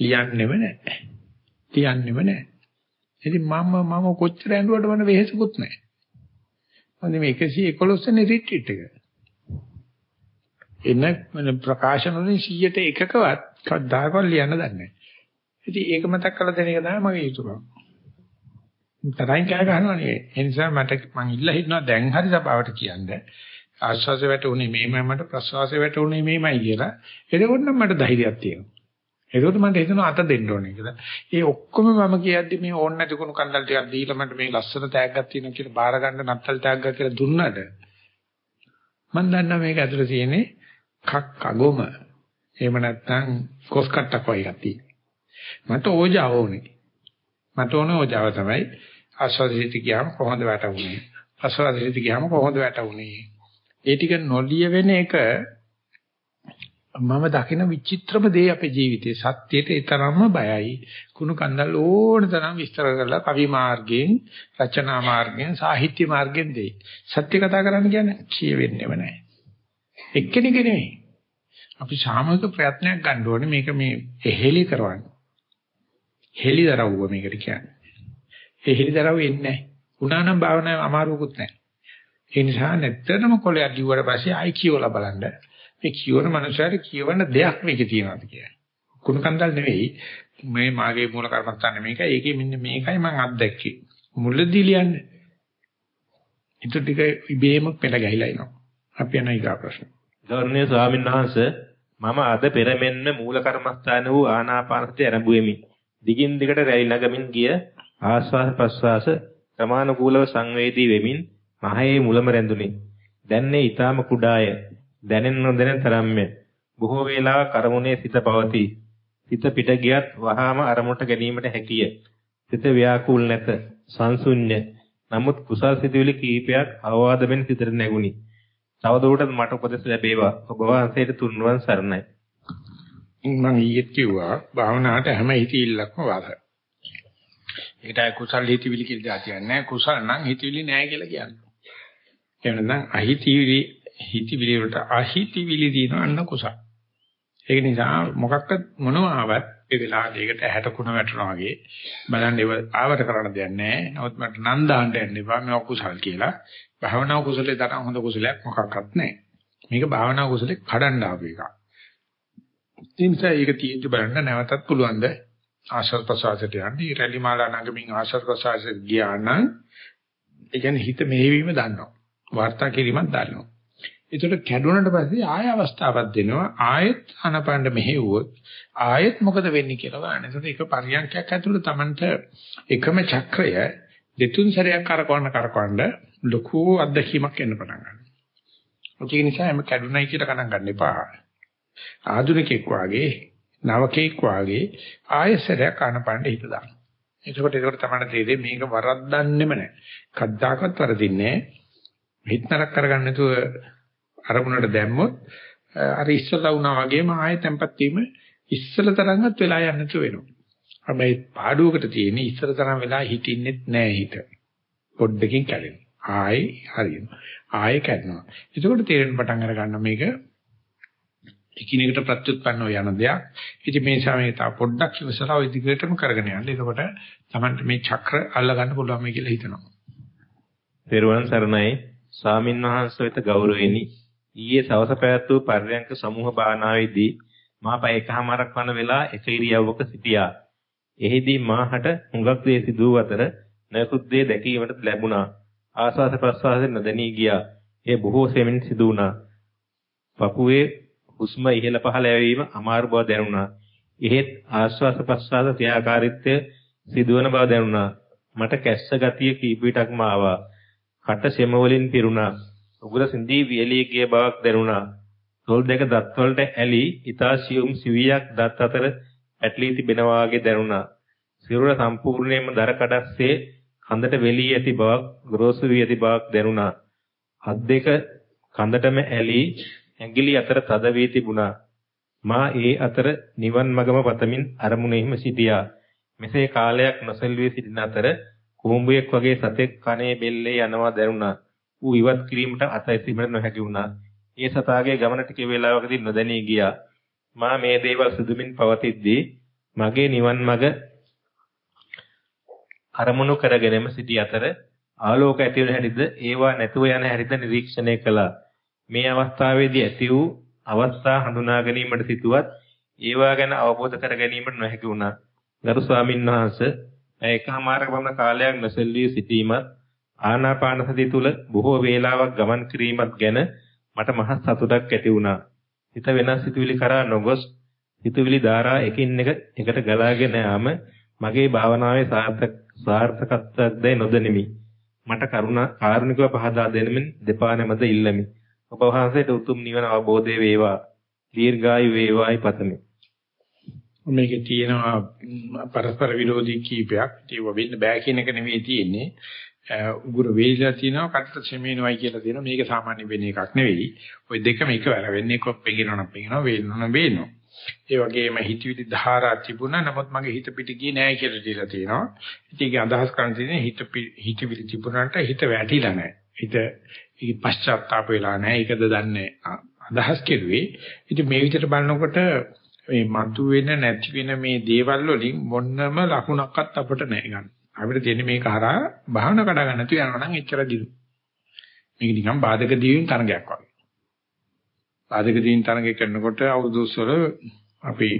ලියන්නෙම නැහැ. ලියන්නෙම නැහැ. ඉතින් මම මම කොච්චර ඇඬුවට මම වෙහෙසකුත් නැහැ. මොකද මේ 111 වෙනි රිට්‍රීට් එක. එන ප්‍රකාශන වලින් 100ට එකකවත් කවදාකවත් ලියන්න දන්නේ නැහැ. ඉතින් ඒක මතක් කරලා දෙන එක තමයි මගේ යුතුයකම. තරයින් කෑ ගහනවා නේ. ඒ නිසා මට මං ඉල්ලා හිටනවා දැන් හරි සභාවට කියන්නේ. ආශ්වාසය වැටුනේ මේමයි මට ප්‍රශ්වාසය වැටුනේ මේමයි කියලා. එතකොට නම් මට ධෛර්යයක් තියෙනවා. එතකොට මට හිතෙනවා අත දෙන්න ඕනේ කියලා. ඒ ඔක්කොම මම කියද්දි මේ ඕන්න නැති කුණු කන්දල් ටිකක් දීලා මට මේ ලස්සන තෑග්ගක් තියෙනවා කියලා බාර ගන්න නත්තල් තෑග්ගක් කියලා දුන්නට මම දන්නවා මේක ඇතුලේ තියෙන්නේ කක් අගොම. එහෙම නැත්නම් කොස් කට්ටක් වගේ එකක් තියෙනවා. මට ඕජාව ඕනේ. මට ඕනේ ඕජාව තමයි ආස්වාදිත ගියාම කොහොමද වැටුනේ? ආස්වාදිත ගියාම කොහොමද වැටුනේ? ඒ ටික නොලිය වෙන එක මම දකින විචිත්‍රම දේ අපේ ජීවිතේ සත්‍යයට ඒ තරම්ම බයයි කුණු කන්දල් ඕන තරම් විස්තර කරලා කවි මාර්ගයෙන් රචනා මාර්ගයෙන් සාහිත්‍ය මාර්ගයෙන් දෙයි සත්‍ය කතා කරන්න කියන්නේ කියවෙන්නේම නැහැ එක්කෙනෙක් නෙවෙයි අපි සාමූහික ප්‍රයත්නයක් ගන්න ඕනේ මේක මේ එහෙලි කරවන්න හෙලිදරව්ව මේකට කියන්නේ. ඒ හෙලිදරව් එන්නේ නැහැ. උනානම් භාවනාවේ අමාරුවකුත් නැහැ. ඒ නිසා නැත්තරම කොලයක් ලිව්වට පස්සේ ආයි කියවලා බලන්න. මේ කියවන මනුස්සයාට කියවන දෙයක් මේකේ තියෙනවාද කියලා. කුණු කන්දල් නෙවෙයි මේ මාගේ මූල කර්මස්ථාන මේකයි. ඒකේ මෙන්න මේකයි මම අත්දැක්කේ. මුලදී ලියන්නේ. ඊට ටික ඉබේම පෙළ ගැහිලා එනවා. අපි යන ඊගා ප්‍රශ්න. ගෞරවනීය ස්වාමීන් වහන්සේ මම අද පෙරමෙන්න මූල කර්මස්ථාන වූ ආනාපානසතිය ආරම්භුවෙමි. දිගින් දිගට රැලි නගමින් ගිය ආස්වාද ප්‍රස්වාස ක්‍රමානුකූලව සංවේදී වෙමින් මහයේ මුලම රැඳුනි. දැන්නේ ඊටාම කුඩාය. දැනෙන නොදැනෙන තරම්ය. බොහෝ වේලාවක් අරමුණේ සිත පවතී. සිත පිට ගියත් වහාම අරමුණට ගැනීමට හැකිය. සිත ව්‍යාකූල නැත. සංසුන්්‍ය. නමුත් කුසල් සිතුවිලි කීපයක් අවවාදයෙන් සිතට නැගුණි. තවදුරටත් මට උපදෙස් ලැබේවා. ඔබ වහන්සේට තුන්වන් සරණයි. මම ඊයේ කිව්වා භාවනාවට හැම හිතිවිල්ලක්ම වාද. ඒකට කුසල් හිතවිලි කියලා කියන්නේ කුසල් නම් හිතවිලි නෑ කියලා කියන්නේ. එහෙම නැත්නම් අහිතවිලි හිතවිලි වලට අහිතවිලි දින අන්න කුසල්. ඒක නිසා මොකක්වත් මොනවා ආවත් ඒ වෙලාවට ඒකට ඇහැට කුණ වැටෙනවා වගේ බලන්න ඒව ආවට කරන්න දෙයක් නැහැ. නමුත් මට නම් දාන්න යන්න එපා මේ කුසල් කියලා. භාවනා කුසලේ තරම් හොඳ කුසලයක් මොකක්වත් නැහැ. මේක භාවනා කුසලේ කඩන්න ආපු එකක්. ඒ නිසා ඒක තියෙද්දි බලන්න නැවතත් පුළුවන් ද ආශ්‍රද ප්‍රසවාසයට යන්නේ. රැලි මාලා නගමින් ආශ්‍රද ප්‍රසවාසයට ගියා නම් ඒ කියන්නේ හිත මෙහෙවීම දන්නවා. වාර්තා කිරීමක් දන්නවා. ඒකට කැඩුනට පස්සේ ආය අවස්ථාවක් දෙනවා. ආයෙත් අනපණ්ඩ මෙහෙවුවොත් ආයෙත් මොකද වෙන්නේ කියලා බලන්න. ඒකට එක පරියන්කයක් ඇතුළත Tamanට එකම චක්‍රය දෙතුන් සැරයක් කරකවන්න කරකවන්න ලොකු අත්දැකීමක් එන්න පටන් ගන්නවා. ඒක නිසා එම කැඩුනයි කියලා ගණන් ගන්න එපා. ආධුනිකෙක් වාගේ නවකෙක් වාගේ ආයසරයක් ආනපණ්ඩ හිත දාන්න. එතකොට ඒකට තමයි තේරෙන්නේ මේක වරද්දන්නෙම නැහැ. කද්දාකත් වරදින්නේ නැහැ. හිත නරක කරගන්න නැතුව අරමුණට දැම්මොත් අර ඉස්සලා වුණා වගේම ආයෙ තැම්පත් වීම ඉස්සල තරම්වත් වෙලා යන්නේ නැතුව වෙනවා. හැබැයි පාඩුවකට තියෙන ඉස්සල තරම් වෙලා හිටින්නෙත් නෑ හිත. පොඩ්ඩකින් කැඩෙනවා. ආයෙ හරියනවා. ආයෙ කැඩෙනවා. එතකොට තේරෙන පටන් අර ගන්න මේක එකිනෙකට ප්‍රත්‍යুৎපන්නව යන දෙයක්. ඉතින් මේ සමයේ තා පොඩ්ඩක් ඉවසලා ওই දිගටම කරගෙන යන්න. එතකොට තමයි මේ චක්‍ර අල්ල ගන්න පුළුවන් මේ කියලා හිතනවා. පෙරුවන් සරණයි ස්වාමින් වහන්සේ වෙත ගෞරවෙනි. ඊයේ සවස පැවැත් වූ පර්යංක සමූහ භාවනාවේදී මා පැය එකමාරක් වන වෙලා එක ඉරියව්වක සිටියා. එහිදී මාහට හුඟක් දේ සිදු අතර නැකුත් දේ දැකීමට ලැබුණා. ආස්වාද ප්‍රස්වාසයෙන් නොදැනී ගියා. ඒ බොහෝ සෙමින් සිදු වුණා. පපුවේ හුස්ම ඉහළ පහළ යැවීම අමාරු බව දැනුණා. එහෙත් ආශ්වාස ප්‍රශ්වාස ක්‍රියාකාරීත්වය සිදුවන බව දැනුණා. මට කැස්ස ගතිය කීප විටක්ම ආවා. කට සෙම වලින් පිරුණා. උගුර සිඳී වියලී ගිය බවක් දැනුණා. තොල් දෙක දත් වලට ඇලි ඊතා සියුම් සිවියක් දත් අතර ඇටලී තිබෙන වාගේ දැනුණා. සිරුර සම්පූර්ණයෙන්ම දර කඩස්සේ කඳට වෙලී ඇති බවක් ගොරෝසු වී ඇති බවක් දැනුණා. හත් දෙක කඳටම ඇලී ඇඟිලි අතර තද වී තිබුණා. මා ඒ අතර නිවන් මගම පතමින් අරමුණෙහිම සිටියා. මෙසේ කාලයක් නොසෙල්වී සිටින අතර කුඹුවෙක් වගේ සතෙක් කනේ බෙල්ලේ යනවා දැනුණා. ඌ ඉවත් කිරීමට අත ඇසීමට නොහැකි වුණා. ඒ සතාගේ ගමන ටික වේලාවකදී නොදැනී ගියා. මා මේ දේවල් සිදුමින් පවතිද්දී මගේ නිවන් මඟ අරමුණු කරගෙනම සිටි අතර ආලෝක ඇති වෙන හැටිද ඒවා නැතුව යන හැටිද නිරීක්ෂණය කළා. මේ අවස්ථාවේදී ඇති වූ අවස්ථා හඳුනා ගැනීමට සිටුවත් ඒවා ගැන අවබෝධ කර ගැනීමට නොහැකි වුණා. ගරු ස්වාමීන් වහන්සේ එකමාරක පමණ කාලයක් නොසෙල්වී සිටීමත් ආනාපාන සතිය තුල බොහෝ වේලාවක් ගමන් කිරීමත් ගැන මට මහත් සතුටක් ඇති වුණා. හිත වෙනස් සිතුවිලි කරා නොගොස් සිතුවිලි ධාරා එකින් එක එකට ගලාගෙන යාම මගේ භාවනාවේ සාර්ථක සාර්ථකත්වයක්ද නොදෙනිමි. මට කරුණා කාරුණිකව පහදා දෙනෙමින් දෙපා නැමද ඉල්ලමි. ඔබ වහන්සේට උතුම් නිවන අවබෝධය වේවා. දීර්ඝායු වේවායි පතමි. මේකේ තියෙනවා පරස්පර විරෝධී කීපයක්. ඒක වෙන්න බෑ කියන එක නෙවෙයි තියෙන්නේ. උගුර වේලලා තිනවා කටට සෙමිනවයි කියලා තියෙනවා. මේක සාමාන්‍ය වෙන එකක් නෙවෙයි. ওই දෙකම එකවර වෙන්නේ කො පෙගිනවනම් පෙගිනවා වේලනනම් වේනවා. ඒ වගේම හිතවිලි ධාරා තිබුණා නමුත් මගේ හිත පිට ගියේ නෑ කියලා දීලා තියෙනවා. ඉතින් ඒක අදහස් කරන්න තියෙන්නේ හිත හිතවිලි තිබුණාට හිත වැටිලා නෑ. හිත ඒක පශ්චාත්තාප වෙලා නෑ. ඒකද දන්නේ අදහස් කෙරුවේ. ඉතින් මේ විදිහට බලනකොට මේ මතුවෙන නැති වෙන මේ දේවල් වලින් මොන්නම ලකුණක්වත් අපිට නෑ ගන්න. අපිට තියෙන්නේ මේක හරහා භාවනා කඩ ගන්න තු යනවා නම් එච්චර දිනු. මේක නිකන් බාධක දීවින් තරගයක් වගේ. බාධක දීවින් තරගය කරනකොට අවුරුදු වල අපි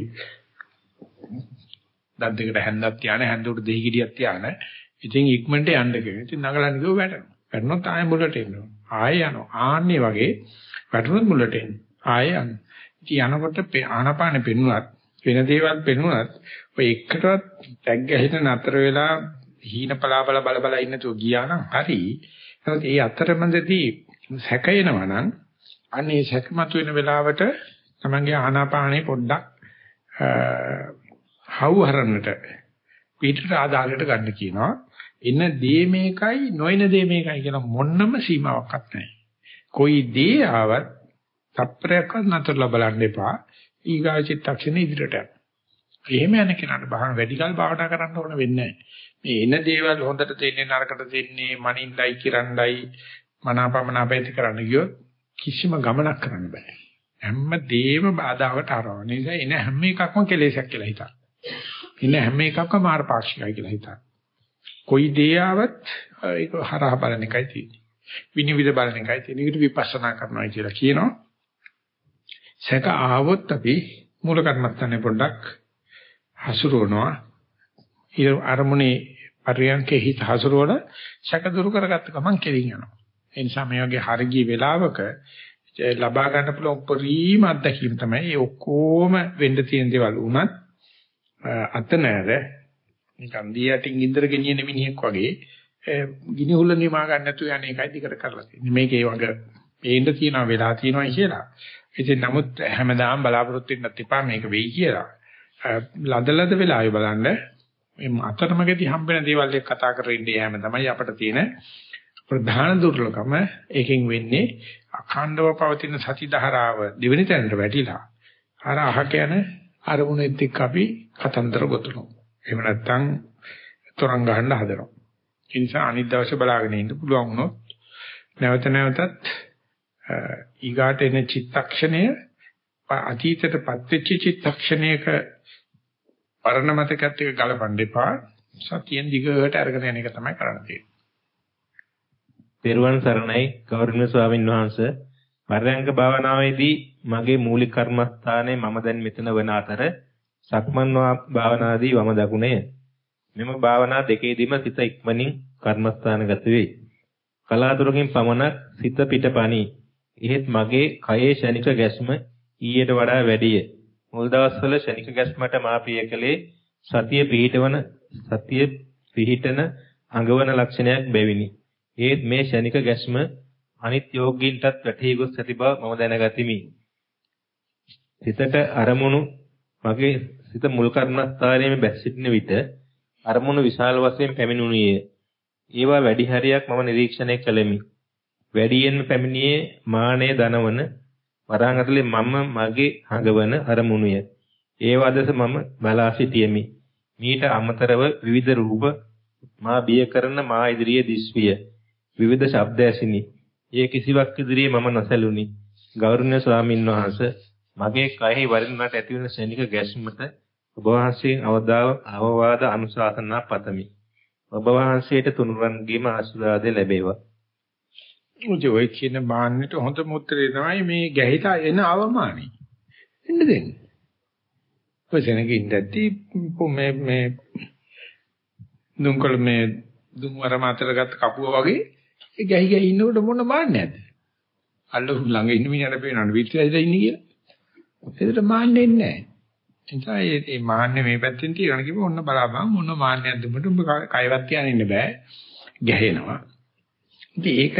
දත් දෙකට හැන්දක් තියාන හැන්දුවට දෙහි ගෙඩියක් තියාන ඉතින් ඉක්මනට යන්න කියනවා. ඉතින් නගලන්නේ ගිහුව වැටෙනවා. වැටුනොත් ආයෙ මුලට එනවා. ආයෙ යනවා. ආන්නේ වගේ වැටුනොත් මුලට එනවා. ආයෙ යනවා. ඉතින් යනකොට ආනපානෙ පෙන්නුවත් වෙන දේවල් පෙන්නුවත් ඔය එකටවත් ටැග් ගැහින නතර වෙලා හීන පලාපල බල බල ඉන්න තු ගියා නම් හරි. නමුත් ඒ අතරමැදදී සැකේනවා නම් අනේ සැකමතු වෙන වෙලාවට තමන්ගේ ආනාපානේ පොඩ්ඩක් හවුහරන්නට පිටට ආදාලයට ගන්න කියනවා. එන දේ මේකයි නොයන දේ මේකයි කියන මොන්නම සීමාවක්වත් නැහැ. කොයි දේ ආවත් තප්පරයක්වත් නතරලා බලන්න එපා. ඊගා චිත්තක්ෂණ ඉදිරියට යන්න. එහෙම යන කෙනාට බහන වැඩි කල් භාවනා කරන්න ඕන වෙන්නේ මේ එන දේවල් හොඳට තේන්නේ නරකට තේන්නේ මනින්දයි කිරණ්ඩයි මනාපමනාපේති කරන්න ගියොත් කිසිම ගමනක් කරන්න බෑ. හැම දෙයක්ම බාධාවට හරවන නිසා එන හැම එකක්ම කෙලෙසක් කියලා හිතන්න. එන හැම එකක්ම මාර්ගපාක්ෂිකයි කියලා හිතන්න. කොයි දේ ආවත් ඒක හරහා බලන එකයි තියෙන්නේ. විනිවිද බලන එකයි තියෙන්නේ. ඒකට විපස්සනා කරනවා කියලා කියනවා. සැක ආවොත් අපි මූල කර්මස්ථානේ පොඩ්ඩක් හසුරුවනවා. ඊ අරමුණේ පරියන්කේ හිත හසුරුවන සැක දුරු කරගත්ත ගමන් කෙලින් යනවා. ඒ නිසා මේ වගේ හරගිය වෙලාවක ලබා ගන්න පුළුවන් උපරිම අත්දැකීම තමයි ඒ ඔක්කොම වෙන්න තියෙන දේවල් උනත් අත නැර නිකන් දී යටින් ඉන්දර ගෙනියන මිනිහෙක් වගේ ගිනි හුල නිමා ගන්න නැතු යන එකයි දිකට කරලා තියෙන්නේ. මේකේ වගේ පේන්න තියෙනවා වෙලා තියෙනවා කියලා. ඉතින් නමුත් හැමදාම බලාපොරොත්තු වෙන්නත් එපා මේක වෙයි කියලා. ලදලද වෙලාවේ බලන්න මේ අතරමැදි හම්බෙන දේවල් එක්ක කතා කරගෙන ඉන්නේ හැම තමයි අපිට තියෙන ප්‍රධාන දුර්ලභම ඒකෙන් වෙන්නේ අඛණ්ඩව පවතින සති ධාරාව දෙවෙනි තැනට වැටිලා අර අහක යන අරමුණෙත් එක්ක අපි කතන්දර ගොතනවා. එහෙම නැත්නම් තරංග ගන්න හදනවා. ඒ නිසා අනිත් දවසේ බලාගෙන ඉන්න පුළුවන් වුණොත් නැවත නැවතත් ඊගාට එන චිත්තක්ෂණය අතීතයටපත් වෙච්ච චිත්තක්ෂණයක පරණ මතකත් එක්ක ගලපන්න එපා. සතියෙන් දිගට අරගෙන යන එක තමයි කරන්න තියෙන්නේ. පෙරුවන් සරණයි ගෞරවනීය ස්වාමින් වහන්සේ පරයන්ක භාවනාවේදී මගේ මූලික කර්මස්ථානයේ මම දැන් මෙතන වන අතර සක්මන් භාවනාදී වම දකුණේ මෙම භාවනා දෙකේදීම සිත ඉක්මනින් කර්මස්ථානගත වේ. කලාතුරකින් පමණක් සිත පිටපණි. එහෙත් මගේ කයේ ශනික ගැස්ම ඊට වඩා වැඩිය. මුල් දවස්වල ශනික ගැස්මට මා ප්‍රිය කලේ සතිය පිහිටවන සතිය පිහිටන අඟවන ලක්ෂණයක් බැවිනි. ඒත් මේ ශනික ගැස්ම අනිත් යෝගීන්ටත් වැටහි ගොස් ඇති බව මම දැනගතිමි. සිතට අරමුණු මගේ සිත මුල් කර්මස්ථානයේ බැස් සිටින විට අරමුණු විශාල වශයෙන් පැමිණුණියේ. ඒවා වැඩි හරියක් මම නිරීක්ෂණය කළෙමි. වැඩියෙන්ම පැමිණියේ මානය දනවන වරහන් ඇතුලේ මම මගේ හඟවන අරමුණුය. ඒවා දැස මම බලා සිටියෙමි. මීට අමතරව විවිධ රූප මා බිය කරන මා ඉදිරියේ දිස්විය. විවිධ ශබ්ද ඇසිනි. ඒ කිසිවක් ඉදිරියේ මම නොසැලුනි. ගෞරවනීය ස්වාමින් වහන්සේ මගේ කයෙහි වරින්කට ඇතිවන ශනික ගැස්මට ඔබ වහන්සේ අවදාව අවවාද අනුශාසනා පතමි. ඔබ වහන්සේට තුනුරන්ගේම ආශිර්වාද ලැබේවා. ඔය කියන බාන්නට හොඳ මුත්‍රේ තමයි මේ ගැහිලා එන අවමානයි. එන්න දෙන්න. ඔය සෙනගින් දැද්දි මේ මේ දුම්කොළ මේ දුම්වර මාතර ගත්ත කපුව වගේ ඒ ගැහි ගැහි ඉන්නකොට මොන මාන්නයක්ද? අල්ල ළඟ ඉන්න මිනිහට පේනවනේ විත්‍රයිද ඉන්නේ කියලා. ඒකට මාන්නේ නැහැ. එතන මේ මාන්නේ මේ පැත්තෙන් තියන කිව්ව ඔන්න බලාපන් මොන මාන්නයක්ද උඹට උඹ කයවත් තියාගෙන ඉන්න බෑ. ගැහෙනවා. ඉතින් ඒක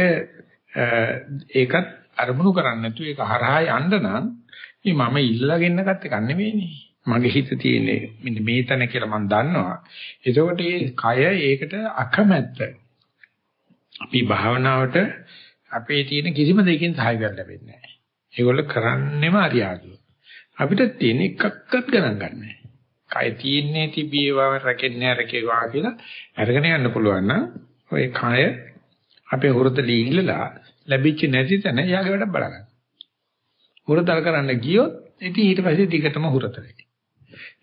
ඒකත් අරමුණු කරන්නේ නැතුව ඒක හරහා යන්න නම් මේ මම ඉල්ලගෙන ගත්ත එකක් නෙවෙයිනේ. මගේ හිත තියෙන්නේ මෙන්න මේ තැන කියලා මම දන්නවා. එතකොට මේ කය ඒකට අකමැත්ත. අපි භාවනාවට අපේ තියෙන කිසිම දෙයකින් සහායයක් ලැබෙන්නේ නැහැ. ඒගොල්ලෝ කරන්නේම අරියාදුව. අපිට තියෙන එකක්වත් ගණන් ගන්නෑ. කය තියෙන්නේ තිබීවා රැකෙන්නේ රැකේවා කියලා අරගෙන යන්න පුළුවන් නම් ඔය කය අපේ හුරතලී ඉල්ලලා ලැබිච්ච නැති තැන යාගේ වැඩ බලගන්න. හුරතල් කරන්න ගියොත් ඉතින් ඊට පස්සේ දිගටම හුරතලයි.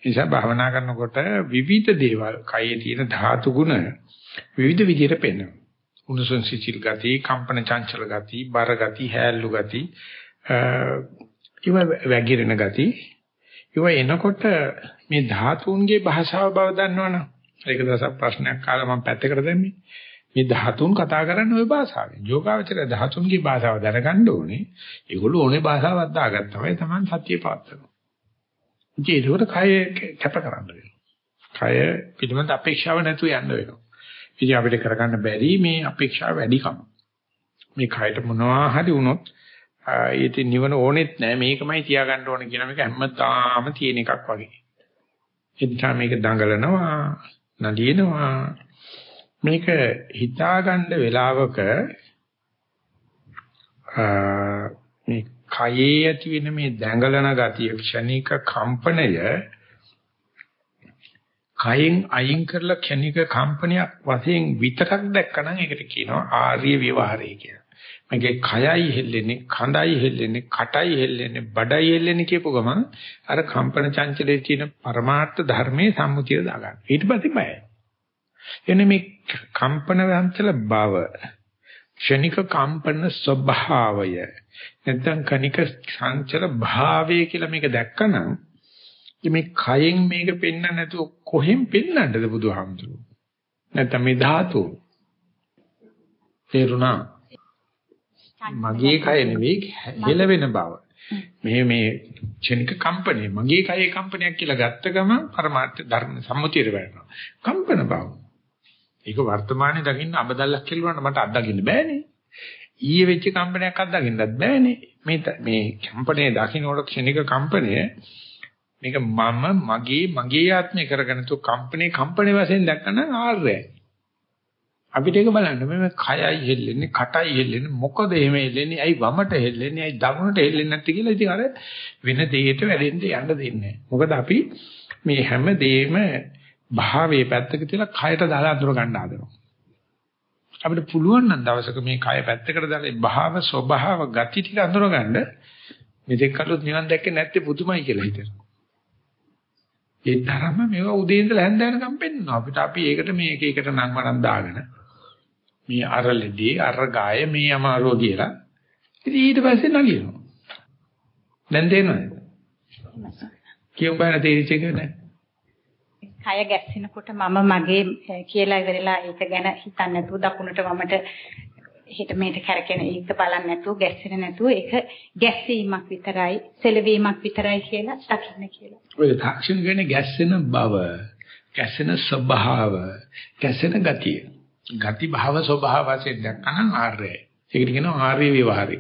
නිසා භාවනා කරනකොට විවිධ දේවල් කයේ තියෙන ධාතු ගුණ විවිධ විදිහට පෙන්වනවා. උණුසුම් සිසිල් ගති, කම්පන චංචල ගති, බර ගති, හැල්ලු ගති, ඉව වැగిරෙන ගති. ඉව එනකොට මේ ධාතුන්ගේ භාෂාව බව දන්නවනම් ඒක දවසක් ප්‍රශ්නයක් කාලා මම පැත්තකට දැම්මේ. මේ ධාතුන් කතා කරන්නේ ওই භාෂාවෙන්. යෝගාවචර ධාතුන්ගේ භාෂාව දැනගන්න ඕනේ. ඒගොල්ලෝ ඕනේ භාෂාවක් දාගත්තමයි Taman සත්‍ය පාත්තන. ඉතින් ඒකට කය කැප කරන්න වෙනවා. කය පිළිබඳ අපේක්ෂාව නැතුව යන්න වෙනවා. ඉතින් අපිට කරගන්න බැරි මේ අපේක්ෂාව වැඩිකම. මේ කයට මොනවා හරි වුණොත් ඒත් නිවන ඕනෙත් නෑ මේකමයි තියාගන්න ඕනේ කියන එක හැමදාම තියෙන එකක් වගේ. එතන මේක දඟලනවා, නලියනවා. මේක හිතාගන්න වෙලාවක මේ කයේ ඇති වෙන මේ දැඟලන ගතිය ක්ෂණික කම්පනය කයෙන් අයින් කරලා ක්ෂණික කම්පනයක් වශයෙන් විතරක් දැක්කනම් ඒකට කියනවා ආර්ය විවහාරය කියලා. මගේ කයයි හෙල්ලෙන්නේ, කඳයි හෙල්ලෙන්නේ, කටයි හෙල්ලෙන්නේ, බඩයි හෙල්ලෙන්නේ කියපු ගමන් අර කම්පන චංචලයේ තියෙන පරමාර්ථ ධර්මයේ සම්මුතිය දාගන්න. ඊට පස්සේ බයයි. එන්නේ මේ කම්පන වංචල බව ක්ෂණික කම්පන ස්වභාවය නැත්නම් කණික සංචල භාවය කියලා මේක දැක්කනම් මේ කයෙන් මේක පෙන්වන්න නැතුව කොහෙන් පෙන්වන්නද බුදුහාමුදුරුවෝ? නැත්නම් මේ ධාතු තේරුණා? මගේ කය නෙවෙයි හෙලවෙන බව. මේ මේ ක්ෂණික කම්පණය මගේ කයේ කම්පනයක් කියලා ගත්ත ගමන් පරමාර්ථ ධර්ම සම්මුතියට වැටෙනවා. කම්පන බව. ඒක වර්තමානයේ දකින්න අබදල්ලක් කියලා මට අත්දකින්න බෑනේ. ඊයේ වෙච්ච කම්පනයක් අත්දකින්නත් බෑනේ. මේ මේ කම්පනයේ දකින්නකොට ක්ෂණික කම්පනය මේක මම මගේ මගේ ආත්මය කරගෙන තු කම්පනේ කම්පනේ වශයෙන් දැක්කම ආර්යයි. අපිට ඒක බලන්න මේ කයයි හෙල්ලෙන්නේ කටයි හෙල්ලෙන්නේ මොකද එහෙම හෙල්ලෙන්නේ ඇයි වමට හෙල්ලෙන්නේ ඇයි දකුණට හෙල්ලෙන්නේ නැත්තේ කියලා ඉතින් අර වෙන දෙයකට වැඩෙන්න යන්න දෙන්නේ නැහැ. මොකද අපි මේ හැම දෙයක්ම භාවයේ පැත්තක තියලා කයට දාලා අඳුර ගන්න හදනවා. අපිට පුළුවන් නම් දවසක මේ කය පැත්තකට දාලා භාව ස්වභාව ගති ටික අඳුර ගන්න මෙතෙක් කලොත් නිවන් දැක්කේ නැත්තේ පුදුමයි කියලා හිතනවා. ඒ තරම මේවා උදේ ඉඳලා හැන්ද වෙනකම් පෙන්වනවා. අපිට අපි ඒකට මේ එක එකට නම් වරන් දාගෙන මේ අරලෙදී අර ගාය මේ අමාරෝ කියලා. ඉතින් ඊට පස්සේ නගිනවා. දැන් තේරෙනවද? කියමු බලන්න තේරිච්ච එක නෑ. කය ගැස්සෙනකොට මම මගේ කියලා ඉවරලා ඒක ගැන හිතන්නේ නැතුව දකුණට වමට හිත මේට කැරකෙන ඒක බලන්නේ නැතුව ගැස්සෙන්නේ නැතුව ඒක ගැස්සීමක් විතරයි සෙලවීමක් විතරයි කියලා දකින්න කියලා. ඔය තාක්ෂණ කියන්නේ ගැස්සෙන බව, ගැස්සෙන ස්වභාව, ගැස්සෙන ගතිය. ගති භාව ස්වභාව වශයෙන් දැක්කම ආර්යයි. ඒකට කියනවා ආර්ය විවහාරය.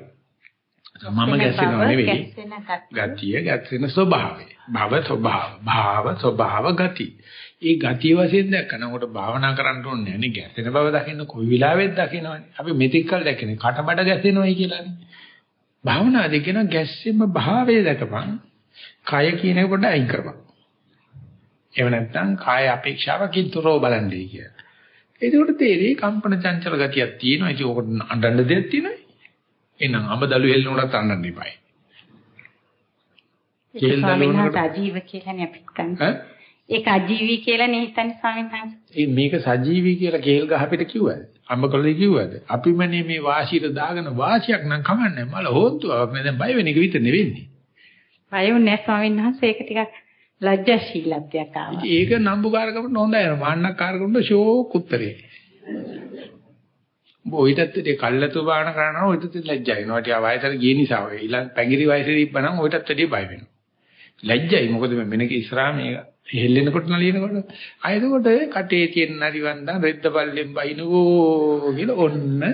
මම ගැස්සෙනව නෙවෙයි. ගතිය ගැස්සෙන ස්වභාවය. භව ස්වභාව, භාව ස්වභාව ගති. ඒ ගතිය වශයෙන් දැක්කනකොට භාවනා කරන්න ඕනේ නැහැ නේ ගැස්සෙන බව දකින්න කොයි වෙලාවෙත් දකින්නවනේ. අපි මෙතික් කල් දැක්කනේ කටබඩ ගැස්සෙනවයි කියලානේ. භාවනාදී කියන ගැස්සෙම භාවය දැකපන්. කය කියන එක පොඩ්ඩක් අයින් කරපන්. එහෙම නැත්නම් කාය අපේක්ෂාවකින් තොරව බලන්නේ කියලා. ඒකට තේරෙයි කම්පන චංචල ගතියක් තියෙනවා. ඒක උකට අඬන්න දෙයක් තියෙනවා. හෙල්ලුණත් අඬන්න එපායි. ඒක ස්වාමීන් වහන්සේ අජීව කියලානේ අපිත් කන්නේ. ඒක අජීවී කියලානේ හිතන්නේ ස්වාමීන් වහන්සේ. මේක සජීවී කියලා කේල් ගහ අපිට කිව්වද? අම්බකොල්ලේ කිව්වද? අපිමනේ මේ වාසියට දාගෙන වාසියක් නම් කමන්නේ මල හොන්තුවක් නේ දැන් බය වෙන එක විතර නෙවෙන්නේ. බය වුනේ ස්වාමීන් වහන්සේ ඒක ටිකක් ලැජ්ජාශීලත්වයක් ආවා. ඒක නම්බුකාරකමට හොඳයි. මාන්නකාරකමට ෂෝක් උත්තරේ. ඔයිටත් ඒ කල්ලාතු බාන කරනවා ඔයිටත් ලැජ්ජයි වෙනවා. ටික වයසට ගිය නිසා ඔය ඊළඟ පැංගිරි වයසේ තිබ්බනම් ඔයිටත් වැඩිය බය වෙනවා. ලැජ්ජයි මොකද මෙන්නක ඉස්සරහා මේක හෙල්ලෙනකොට නලියනකොට ආයතකොට කටේ තියෙන නරිවන්දා රෙද්ද පල්ලෙන් බයිනෝ කියලා ඔන්න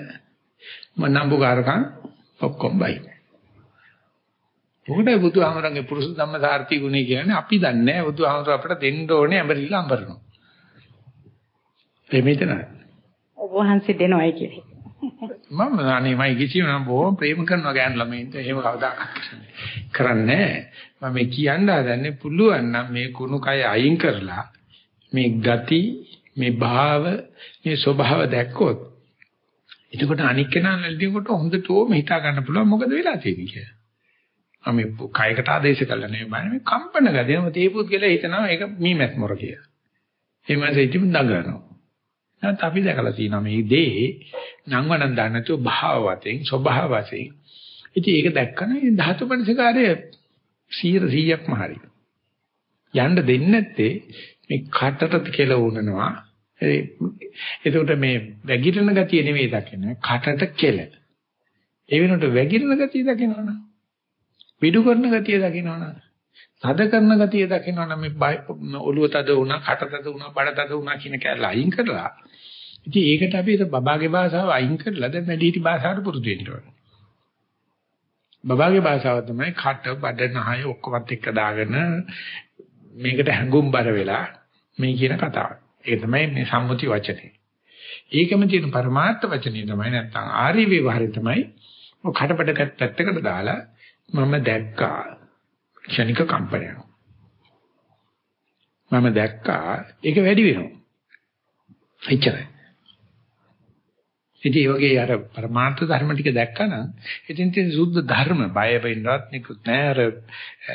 මනම්බුකාරකම් ඔක්කොම බයි. මොකටද බුදුහාමරන්ගේ පුරුෂ ධම්ම සාර්ථි ගුණය කියන්නේ අපි දන්නේ නැහැ බුදුහාමර අපිට දෙන්න ඕනේ ඇඹරිලා අඹරනවා. එමෙතන. ඔබ වහන්සේ දෙනවයි කියන්නේ. මම අනේ මයි කිසිම නම් බොහොම ප්‍රේම කරනවා ගෑන් ළමයින්ට එහෙම කවදාකවත් කරන්නේ මම මේ කියන්න හදන්නේ පුළුවන් නම් මේ කුණු කය අයින් කරලා මේ ගති මේ භාව මේ ස්වභාව දැක්කොත් එතකොට අනික් කෙනා නැල්දිනකොට හොඳටම හිතා ගන්න පුළුවන් මොකද වෙලා තියෙන්නේ කියලා. මම කයකට ආදේශ කළා නෙවෙයි බලන්නේ මේ කම්පන ගතියම තේපුත් කියලා හිතනවා ඒක මීමැස් මොර කියලා. ඒ මාසේ ඉතින් දඟලනවා. නැත් අපි දැකලා තියෙනවා මේ දේ නම් වණන් දාන්න නැතුව භාව වශයෙන් ස්වභාව වශයෙන්. ඉතින් ඒක දැක්කම ධාතු මනසිකාරය 100%ක්ම හරි. යන්න දෙන්නේ නැත්තේ මේ කටට කියලා වුණනවා. ඒ එතකොට මේ වැగిරෙන ගතිය නෙවෙයි දකින්නේ කටට කෙල. ඒ වෙනකොට වැగిරෙන ගතිය දකිනවනේ. පිටු කරන ගතිය දකින්නවනම් තද කරන ගතිය දකින්නවනම් මේ ඔළුව තද වුණා, කට තද වුණා, බඩ තද වුණා කියන කැල අයින් කරලා ඉතින් ඒකට අපි බබාගේ භාෂාව අයින් කරලා දැන් වැඩිහිටි භාෂාවට පුරුදු වෙන්න ඕනේ. බබාගේ භාෂාව තමයි කට, බඩ, නහය ඔක්කොමත් එක්ක දාගෙන මේකට හැඟුම්බර වෙලා මේ කියන කතාව. ඒක තමයි මේ සම්මුති වචනේ. ඒකම තියෙන පරමාර්ථ වචනේ තමයි නැත්තම් ආර්ය විවහාරය තමයි ඔය කටපඩ පැත්තකට දාලා මම දැක්කා ක්ෂණික කම්පනයක්. මම දැක්කා ඒක වැඩි වෙනවා. එච්චරයි. ඉතින් ඒ වගේ අර පරමාර්ථ ධර්ම ටික දැක්කනම් ඉතින් තියෙන සුද්ධ ධර්ම බය වෙන්නවත් නිකුත් නෑ අර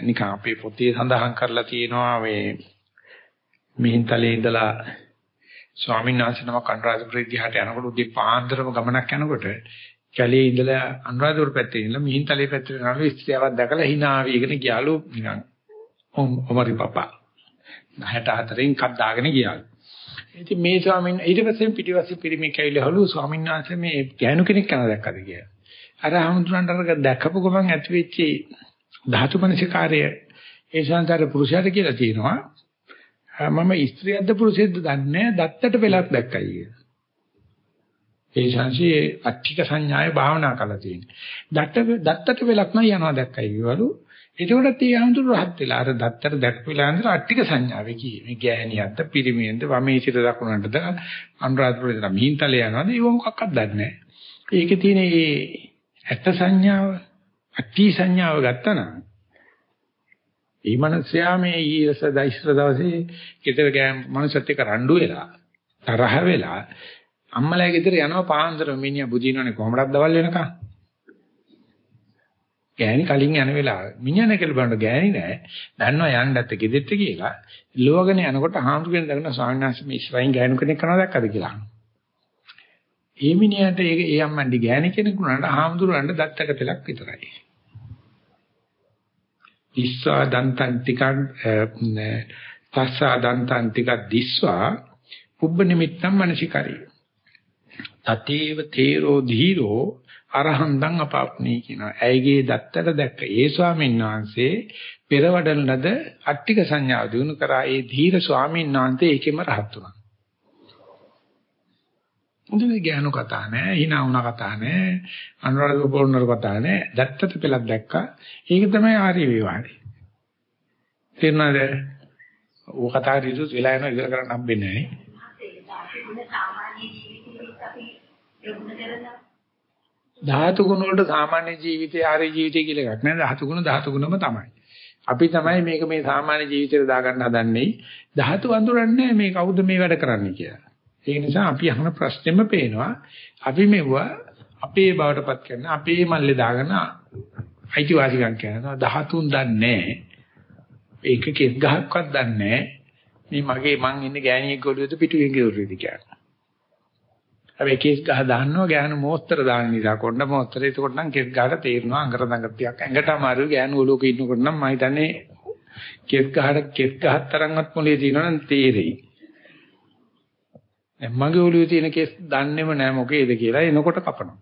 නිකන් අපේ පොතේ සඳහන් කරලා තියෙනවා මේ මිහින්තලේ ඉඳලා ස්වාමීන් වහන්සේ නමක් අනුරාධපුර දිහාට යනකොට උදේ පාන්දරම ගමනක් යනකොට කැලේ ඉඳලා අනුරාධපුර පැත්තේ ඉඳලා මිහින්තලේ පැත්තට යනකොට ස්ත්‍රියවක් දැකලා hina වීගෙන ගියාලු නිකන් ඔමරි පපා 64න් කත් දාගෙන ගියාලු ඉතින් මේ ස්වාමීන් ඊට පස්සේ පිටිපස්සේ පිරිමි කැවිලහලු ස්වාමීන් වහන්සේ මේ ගෑනු කෙනෙක් කරන දැක්කද කියලා. අර හමුදුරන්ට අර දැකපු ගමන් ඇති වෙච්ච ධාතු මනසිකාරය ඒ සංසාර පුරුෂයාට කියලා තියෙනවා. මම ස්ත්‍රියක්ද පුරුෂයෙක්ද දන්නේ දත්තට වෙලක් දැක්කයි කියලා. ඒ සංසියේ අට්ඨික සංඥාය භාවනා කරලා තියෙනවා. දත්ත දත්තට වෙලක් නම් යනවා දැක්කයි කියවලු. එතකොට ඒ අඳුර රහත් වෙලා අර දත්තට දැක්පිලා අඳුර අට්ටික සංඥාවේ කී මේ ගෑණියක්ද පිරිමියෙන්ද වමේ සිට දකුණටද අනුරාධපුරේ ඉඳලා මිහින්තලේ යනවාද ඒව මොකක්වත් දන්නේ නැහැ. ඒකේ තියෙන මේ ඇත්ත සංඥාව අට්ටි සංඥාව ගත්තා නම් ඒ මනසයා මේ ඊයස දයිස්ර දවසේ ගෙදර ගෑම් මනුස්සත් එක්ක රණ්ඩු වෙලා තරහ වෙලා අම්මලා ගෙදර යනවා පාන්දර මිනිහා බුදිනවනේ කොහමදක් දවල් වෙනකන්? ගෑණි කලින් යන වෙලාව. මිනිහා කියලා බලන්න ගෑණි නෑ. දන්නවා යන්න නැත්te ගෙදෙට්ට කියලා. ලෝගන යනකොට හාමුදුරගෙන දකින්න ස්වාමීන් වහන්සේ මේ ඉස්රායින් ගෑනු කෙනෙක් කරනවා දැක්කද කියලා. ඒ මිනිහාට ඒ ඒ අම්මන්ඩි ගෑණි කෙනෙක් උනාට හාමුදුරන්ට දත්තක පෙලක් විතරයි. දිස්වා දන්තං ටිකං තස්සා දන්තං ටික දිස්වා පුබ්බ නිමිත්තං මනසිකරි. තතේව තේරෝ ධීරෝ අරහන්දං අපාප්නී කියනවා. ඇයිගේ දත්තට දැක්ක ඒ ස්වාමීන් වහන්සේ පෙරවඩන ලද අට්ටික සංඥාව දිනු කරා ඒ ධීර ස්වාමීන් වහන්සේ ඒකෙම රහත් වුණා. මුදේ ඥාන කතා නෑ, hina වුණ කතා නෑ, අනුරාධපුර පොරොන්නර කතා නෑ. දත්තට පෙළක් දැක්කා. ඒක තමයි ආර්ය විවාහය. තේරුණාද? ඕක කතා රිසුස් වෙලා යනවා ඉවර කරන්න හම්බෙන්නේ නෑ. ධාතු ගුණ වලට සාමාන්‍ය ජීවිතේ ආර්ය ජීවිතය කියලා එකක් නෑ. ධාතු ගුණ ධාතු ගුණම තමයි. අපි තමයි මේක මේ සාමාන්‍ය ජීවිතේට දාගන්න හදන්නේ. ධාතු අඳුරන්නේ මේ කවුද මේ වැඩ කරන්නේ කියලා. ඒ නිසා අපි අහන ප්‍රශ්නෙම පේනවා. අපි මෙවුවා අපේ බවටපත් කරන අපේ මල්ලේ දාගෙන අයිතිවාසිකම් කරනවා. ධාතුන් දන්නේ ඒක කෙස් ගහක්වත් දන්නේ මේ මගේ මං ඉන්නේ ගෑණියෙක් ගොළුවේද පිටුවෙන් ගොළුවේද කියලා. හැබැයි කේස් ගහ දාන්නවා ගෑනු මෝස්තර දාන නිසා කොණ්ඩ මෝස්තර එතකොට නම් කේස් ගහට තේරෙනවා අඟර දඟ ටිකක් ඇඟට අමාරු ගෑනු ඔලෝක ඉන්නකොට නම් මම හිතන්නේ කේස් ගහට කේස් ගහක් තරම්වත් මොලේ තියෙනවා නම් තේරෙයි. දැන් මගේ ඔලුවේ තියෙන කේස් දන්නේම නැහැ මොකේද කියලා එනකොට කපනවා.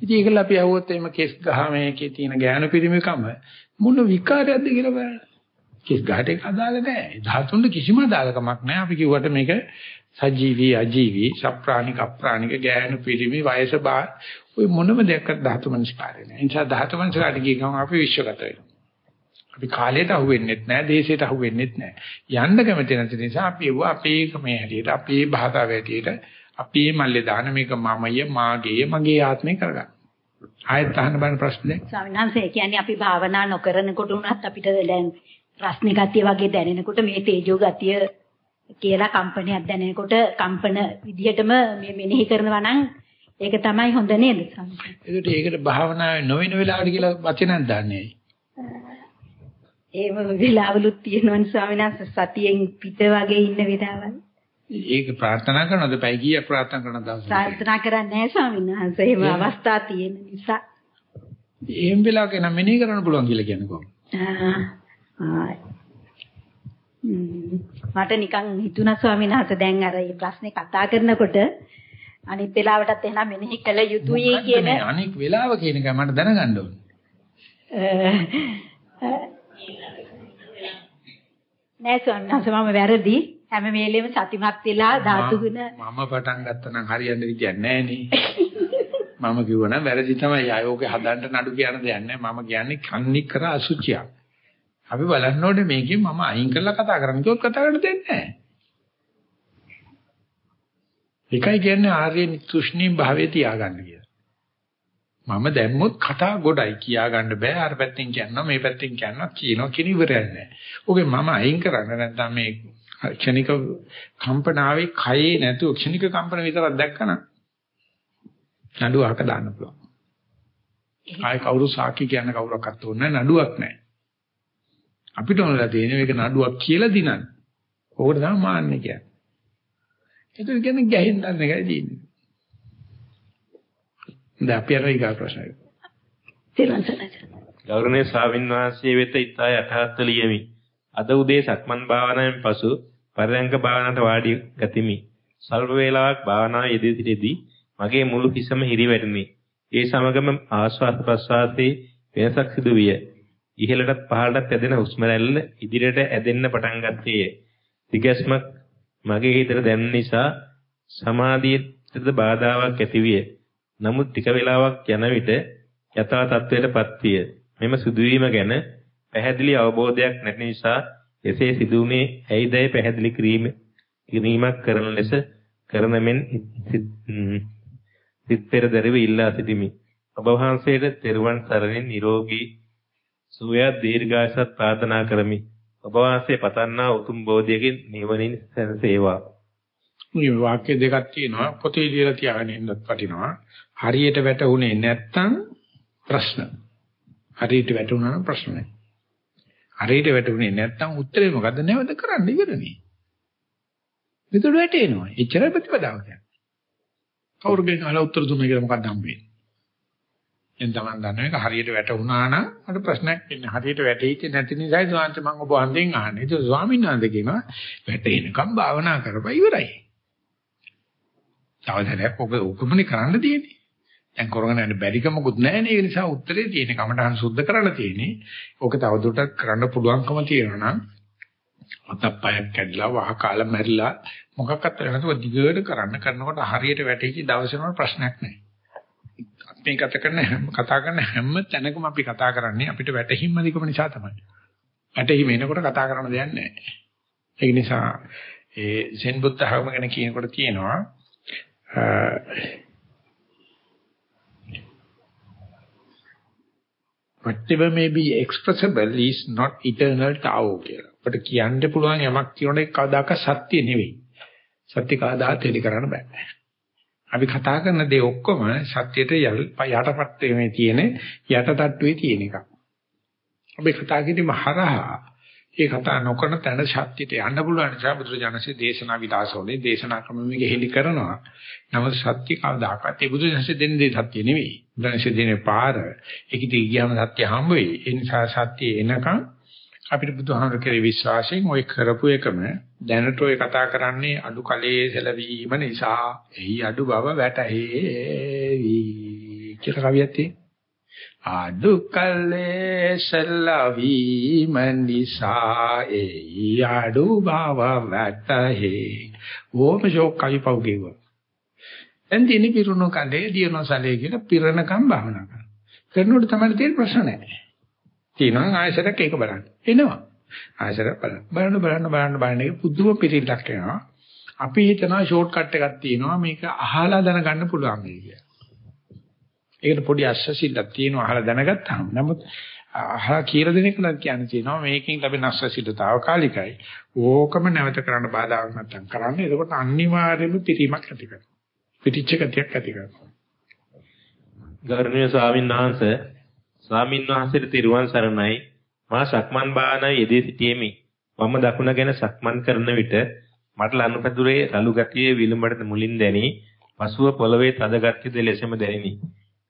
ඉතින් ඒකල අපි අහුවොත් එimhe කේස් ගහ මේකේ තියෙන ගෑනු පිරිමිකම මොන විකාරයක්ද කියලා බලන්න. කිස් ගහට ඒක අදාළ නැහැ. ධාතුන්ට කිසිම අදාළකමක් නැහැ. අපි කිව්වට මේක සජීවී අජීවී සප්‍රාණික අප්‍රාණික ගෑනු පිරිමි වයස බා ඔය මොනම දෙයක්වත් ධාතු මනස්කාරය නැහැ. ඒ නිසා ධාතු මනස්කාරට ගිය ගමන් අපි විශ්වගත වෙනවා. අපි කාලයට අහු වෙන්නෙත් නැහැ, දේශයට අහු වෙන්නෙත් නැහැ. යන්න කැමති නැති නිසා අපි ඒව අපේ ක්‍රමයේ හැටියට, අපේ භාෂාව හැටියට, අපේ මල්ලේ දාන මේක මමය, මාගේ, මගේ ආත්මේ කරගන්න. ආයෙත් අහන්න බෑ ප්‍රශ්න දැන්. ස්වාමීන් වහන්සේ කියන්නේ අපි භාවනා නොකරනකොට උනත් අපිට දැන් රස්නේ ගතිය වගේ දැනෙනකොට මේ තේජෝ ගතිය කියලා කම්පනයක් දැනෙනකොට කම්පන විදිහටම මේ මෙනෙහි කරනවා නම් ඒක තමයි හොඳ නේද? ඒකට ඒකට භාවනාවේ නොවන වෙලාවට කියලා වචනක් දාන්නේ. ඒම වෙලාවලුත් තියෙනවනේ ස්වාමීන් වහන්සේ. සතියෙන් පිට වගේ ඉන්න වෙලාවල්. ඒක ප්‍රාර්ථනා කරනවද? පැය කීයක් ප්‍රාර්ථනා කරනවද දවසට ප්‍රාර්ථනා කරන්නේ නැහැ ස්වාමීන් වහන්සේ. එහෙම අවස්ථා තියෙන නිසා. එහෙම වෙලාවක නම් මෙනෙහි කරන්න පුළුවන් කියලා කියන්නේ කොහොමද මට නිකන් හිතුණා ස්වාමීන් වහන්සේ දැන් අර මේ ප්‍රශ්නේ කතා කරනකොට අනිත් වෙලාවටත් එහෙනම් මෙනෙහි කළ යුතුයි කියන අනිත් වෙලාව කියන එක මට දැනගන්න ඕනේ. නෑ ස්වාමීන් වහන්සේ මම වැරදි හැම වෙලෙම සතිමත් වෙලා ධාතු ගුණ මම පටන් ගත්තා නම් හරියන්න විදියක් නෑ. මම කිව්වනම් වැරදි තමයි. ආයෝගේ හදන්න නඩු කියන දෙයක් නෑ. මම කියන්නේ කන්නික් කර අසුචියක්. අපි බලන්න ඕනේ මේකෙන් මම අයින් කරලා කතා කරන්න කිව්වොත් කතා කරන්න දෙන්නේ නැහැ. ඒකයි කියන්නේ ආර්ය නිතුෂ්ණී භාවයේ තියාගන්න කියලා. මම දැම්මොත් කතා ගොඩයි කියා ගන්න බෑ අර පැත්තෙන් කියනවා මේ පැත්තෙන් කියනවා කියනවා කියන ඉවරයක් නැහැ. ඕකේ මම අයින් කරන්න නැත්නම් මේ ක්ෂණික කම්පනාවේ කයේ නැතුව ක්ෂණික කම්පන විතරක් දැක්කනම් නඩුවක දාන්න පුළුවන්. ආයි කවුරු සාකි කියන්න කවුරක්වත් ඕනේ නඩුවක් නැහැ. අපිට ඕනලා තියෙන මේක නඩුවක් කියලා දිනන්න. ඕකට තමයි මාන්නේ කියන්නේ. ඒක කියන්නේ ගැහෙන්න ගන්න එකයි තියෙන්නේ. දැන් අපි අර ඊගා ප්‍රශ්නය. ගෞරවනීය ස්වාමින් වහන්සේ වෙත ඉතා යටහත් ලියමි. අද උදේ සක්මන් භාවනාවෙන් පසු පරයන්ක භාවනාවට වාඩි ගතිමි. සල්ප වේලාවක් භාවනාවේ යෙදී සිටදී මගේ මුළු හිසම හිරිවැටුනි. ඒ සමගම ආශ්වාස ප්‍රශ්වාසයේ වෙනසක් සිදු විය. ඉහළටත් පහළටත් ඇදෙන හුස්ම රැල්ල ඉදිරියට ඇදෙන්න පටන් ගත්තේය. තිගැස්මක් මගේ හිතට දැනෙන නිසා සමාධියට බාධාවක් ඇතිවිය. නමුත් ටික වේලාවක් යන විට යථා තත්වයටපත් විය. මෙම සිදුවීම ගැන පැහැදිලි අවබෝධයක් නැති නිසා එසේ සිදුුනේ ඇයිදයි පැහැදිලි කිරීම කිරීමක් කරන ලෙස කරන මෙන් සිත් පෙරදරිව ඉල්ලා සිටිමි. ඔබ වහන්සේට තෙරුවන් සරණින් නිරෝගී සුවය දීර්ඝායසත් ප්‍රාර්ථනා කරමි. ඔබ වහන්සේ පතන්නා උතුම් බෝධියකින් නිවනින් සැනසේවා. මේ වාක්‍ය දෙකක් තියෙනවා පොතේ ලියලා තියාගෙන ඉන්නත් වටිනවා. හරියට වැටුනේ නැත්තම් ප්‍රශ්න. හරියට වැටුණා නම් ප්‍රශ්න නැහැ. හරියට වැටුනේ නැත්තම් උත්තරේ මොකද්ද නැවත කරන්න ඉවරනේ. මෙතන වැටෙනවා. එච්චරයි ප්‍රතිපදාව කියන්නේ. කවුරුගෙන් අහලා උත්තර දුන්නා කියලා මොකක්ද හම්බෙන්නේ? එන් තමයි දන්න එක හරියට වැටුණා නම් මට ප්‍රශ්නයක් එන්නේ. හරියට වැටෙයිද නැති නිසායි ස්වාමීන් මම ඔබ වහන්සේගෙන් අහන්නේ. ඒක ස්වාමීන් වහන්සේ කියනවා වැටෙනකම් භාවනා කරපයි ඉවරයි. තවදරයක් ඔබ උපමනේ කරන්න තියෙන්නේ. දැන් කරගෙන යන්න බැරිකමකුත් නැහැ නේ. ඒ නිසා උත්තරේ තියෙන්නේ කමටහන් සුද්ධ කරන්න තියෙන්නේ. ඕක තවදුරටත් කරන්න පුළුවන්කම තියෙනවා නම් අතප්පයක් කැඩලා වහ කාලා මැරිලා මොකක්වත් නැතුව දිගට කරන්න කරනකොට හරියට වැටෙච්ච දවසේම ප්‍රශ්නයක් නැහැ. අපි කතා කරන හැම කතා කරන හැම තැනකම අපි කතා කරන්නේ අපිට වැටහිම අධිකම නිසා තමයි. වැටහිම එනකොට කතා කරන්න දෙයක් නැහැ. ඒ නිසා ඒ සෙන් බුද්ධ ධර්ම ගැන කියනකොට තියෙනවා whatever may be expressible is not eternal tao කියලා. අපිට කියන්න පුළුවන් යමක් කියන එක කවදාක සත්‍ය නෙවෙයි. සත්‍ය කවදාත් එලි කරන්න බෑ. අපි කතා කරන දේ ඔක්කොම සත්‍යයට යටපත් වෙමේ තියෙන යටටට්ටුවේ තියෙන එක. අපි කතා කිරීම හරහා ඒ කතා නොකරන තැන සත්‍යයට යන්න පුළුවන් නිසා බුදුරජාණන්සේ දේශනා විලාසෝලේ දේශනා ක්‍රමෙක හෙලි කරනවා. නමුත් සත්‍ය කවදාකවත් ඒ බුදුරජාණන්සේ දෙන්නේ දේ සත්‍ය නෙවෙයි. බුදුරජාණන්සේ දෙන්නේ පාර. ඒකිට ගියාම සත්‍ය හම්බ වෙයි. ඒ නිසා සත්‍ය එනකන් අපිට බුදුහාමර කෙරේ විශ්වාසයෙන් ওই කරපු එකම දැනට ඔය කතා කරන්නේ අඩු කලයේ සැලවීම නිසා. එහි අඩු බව වැටහෙවි කියලා කවියක් තියෙනවා අඩු කලයේ සැලවීම නිසා එහි අඩු බව වැටහෙ. ඕම ෂෝක් කවි පව් ගෙවුවා. දැන් තියෙන පිරුණු කලේ දිනසලේ කියලා පිරණකම් භාවනා කරනවා. කරනකොට තමයි තියෙන ප්‍රශ්න නැහැ. තියෙනවා ආයසරයක් ඒක බලන්න. එනවා. ආයසරයක් බලන්න. බලන්න බලන්න බලන්න බලන්න ඒක පුදුම පිළිලක් වෙනවා. අපි හිතනවා ෂෝට් කට් එකක් තියෙනවා මේක අහලා දැනගන්න පුළුවන් කියලා. ඒකට පොඩි අස්සසිල්ලක් තියෙනවා අහලා දැනගත්තාම. නමුත් අහලා කියලා දෙන එක නම් කියන්නේ තියෙනවා මේකෙන් ලැබෙන අස්සසිල්ල తాවකාලිකයි. ඕකම නැවත කරන්න බාධාවක් නැත්තම් කරන්න. එතකොට අනිවාර්යයෙන්ම පිරීමක් ඇති කරනවා. පිටිච්ච ගතියක් ඇති කරනවා. ගෞරවනීය ස්වාමීන් වහන්සේ ස්වාමින් වහන්සේට තිරුවන් සරණයි. මා සක්මන් භාවනාවේ යෙදී සිටියෙමි. වම දකුණ ගැන සක්මන් කරන විට මට ලනුපැදුරේ රළු ගතියේ විලුඹට මුලින් දැනි, පසුව පොළවේ තද ගතියද ලෙසම දැනිනි.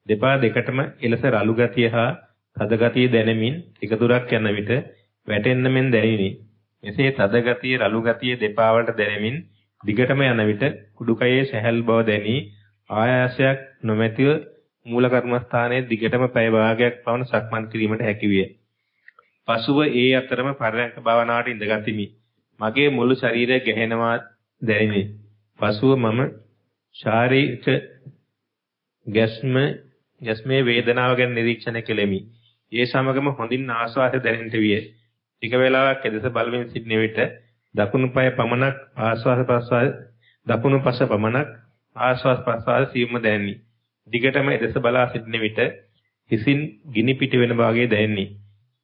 දෙපා දෙකටම එලස රළු ගතිය හා තද ගතිය දැනෙමින් ටික දුරක් යන විට වැටෙන්න මෙන් දැනිනි. මෙසේ තද ගතිය රළු ගතිය දෙපා වලට දැනෙමින් දිගටම යන විට කුඩුකයේ සැහැල් බව දැනි ආයාසයක් නොමැතිව මූල කර්මස්ථානයේ දිගටම පැය භාගයක් පවන සක්මන් කිරීමට හැකියිය. පසුව ඒ අතරම පරයන්ක භාවනාවට ඉඳගතිමි. මගේ මුළු ශරීරය ගැහෙනවා දැනිනි. පසුව මම ශාරීරික ගැස්ම ගැස්මේ වේදනාව ගැන නිරීක්ෂණය කෙලෙමි. ඒ සමගම හොඳින් ආස්වාද දැනෙන්නට විය. ටික වේලාවක් එදෙස බලමින් සිටින විට දකුණු පාය පමණක් ආස්වාද ප්‍රස්වාද දකුණු පස පමණක් ආස්වාද ප්‍රස්වාද සියුම්ව දැනිනි. දිගටම එදෙස බලා සිටින විට හිසින් ගිනි පිට වෙන වාගේ දැනෙන්නේ.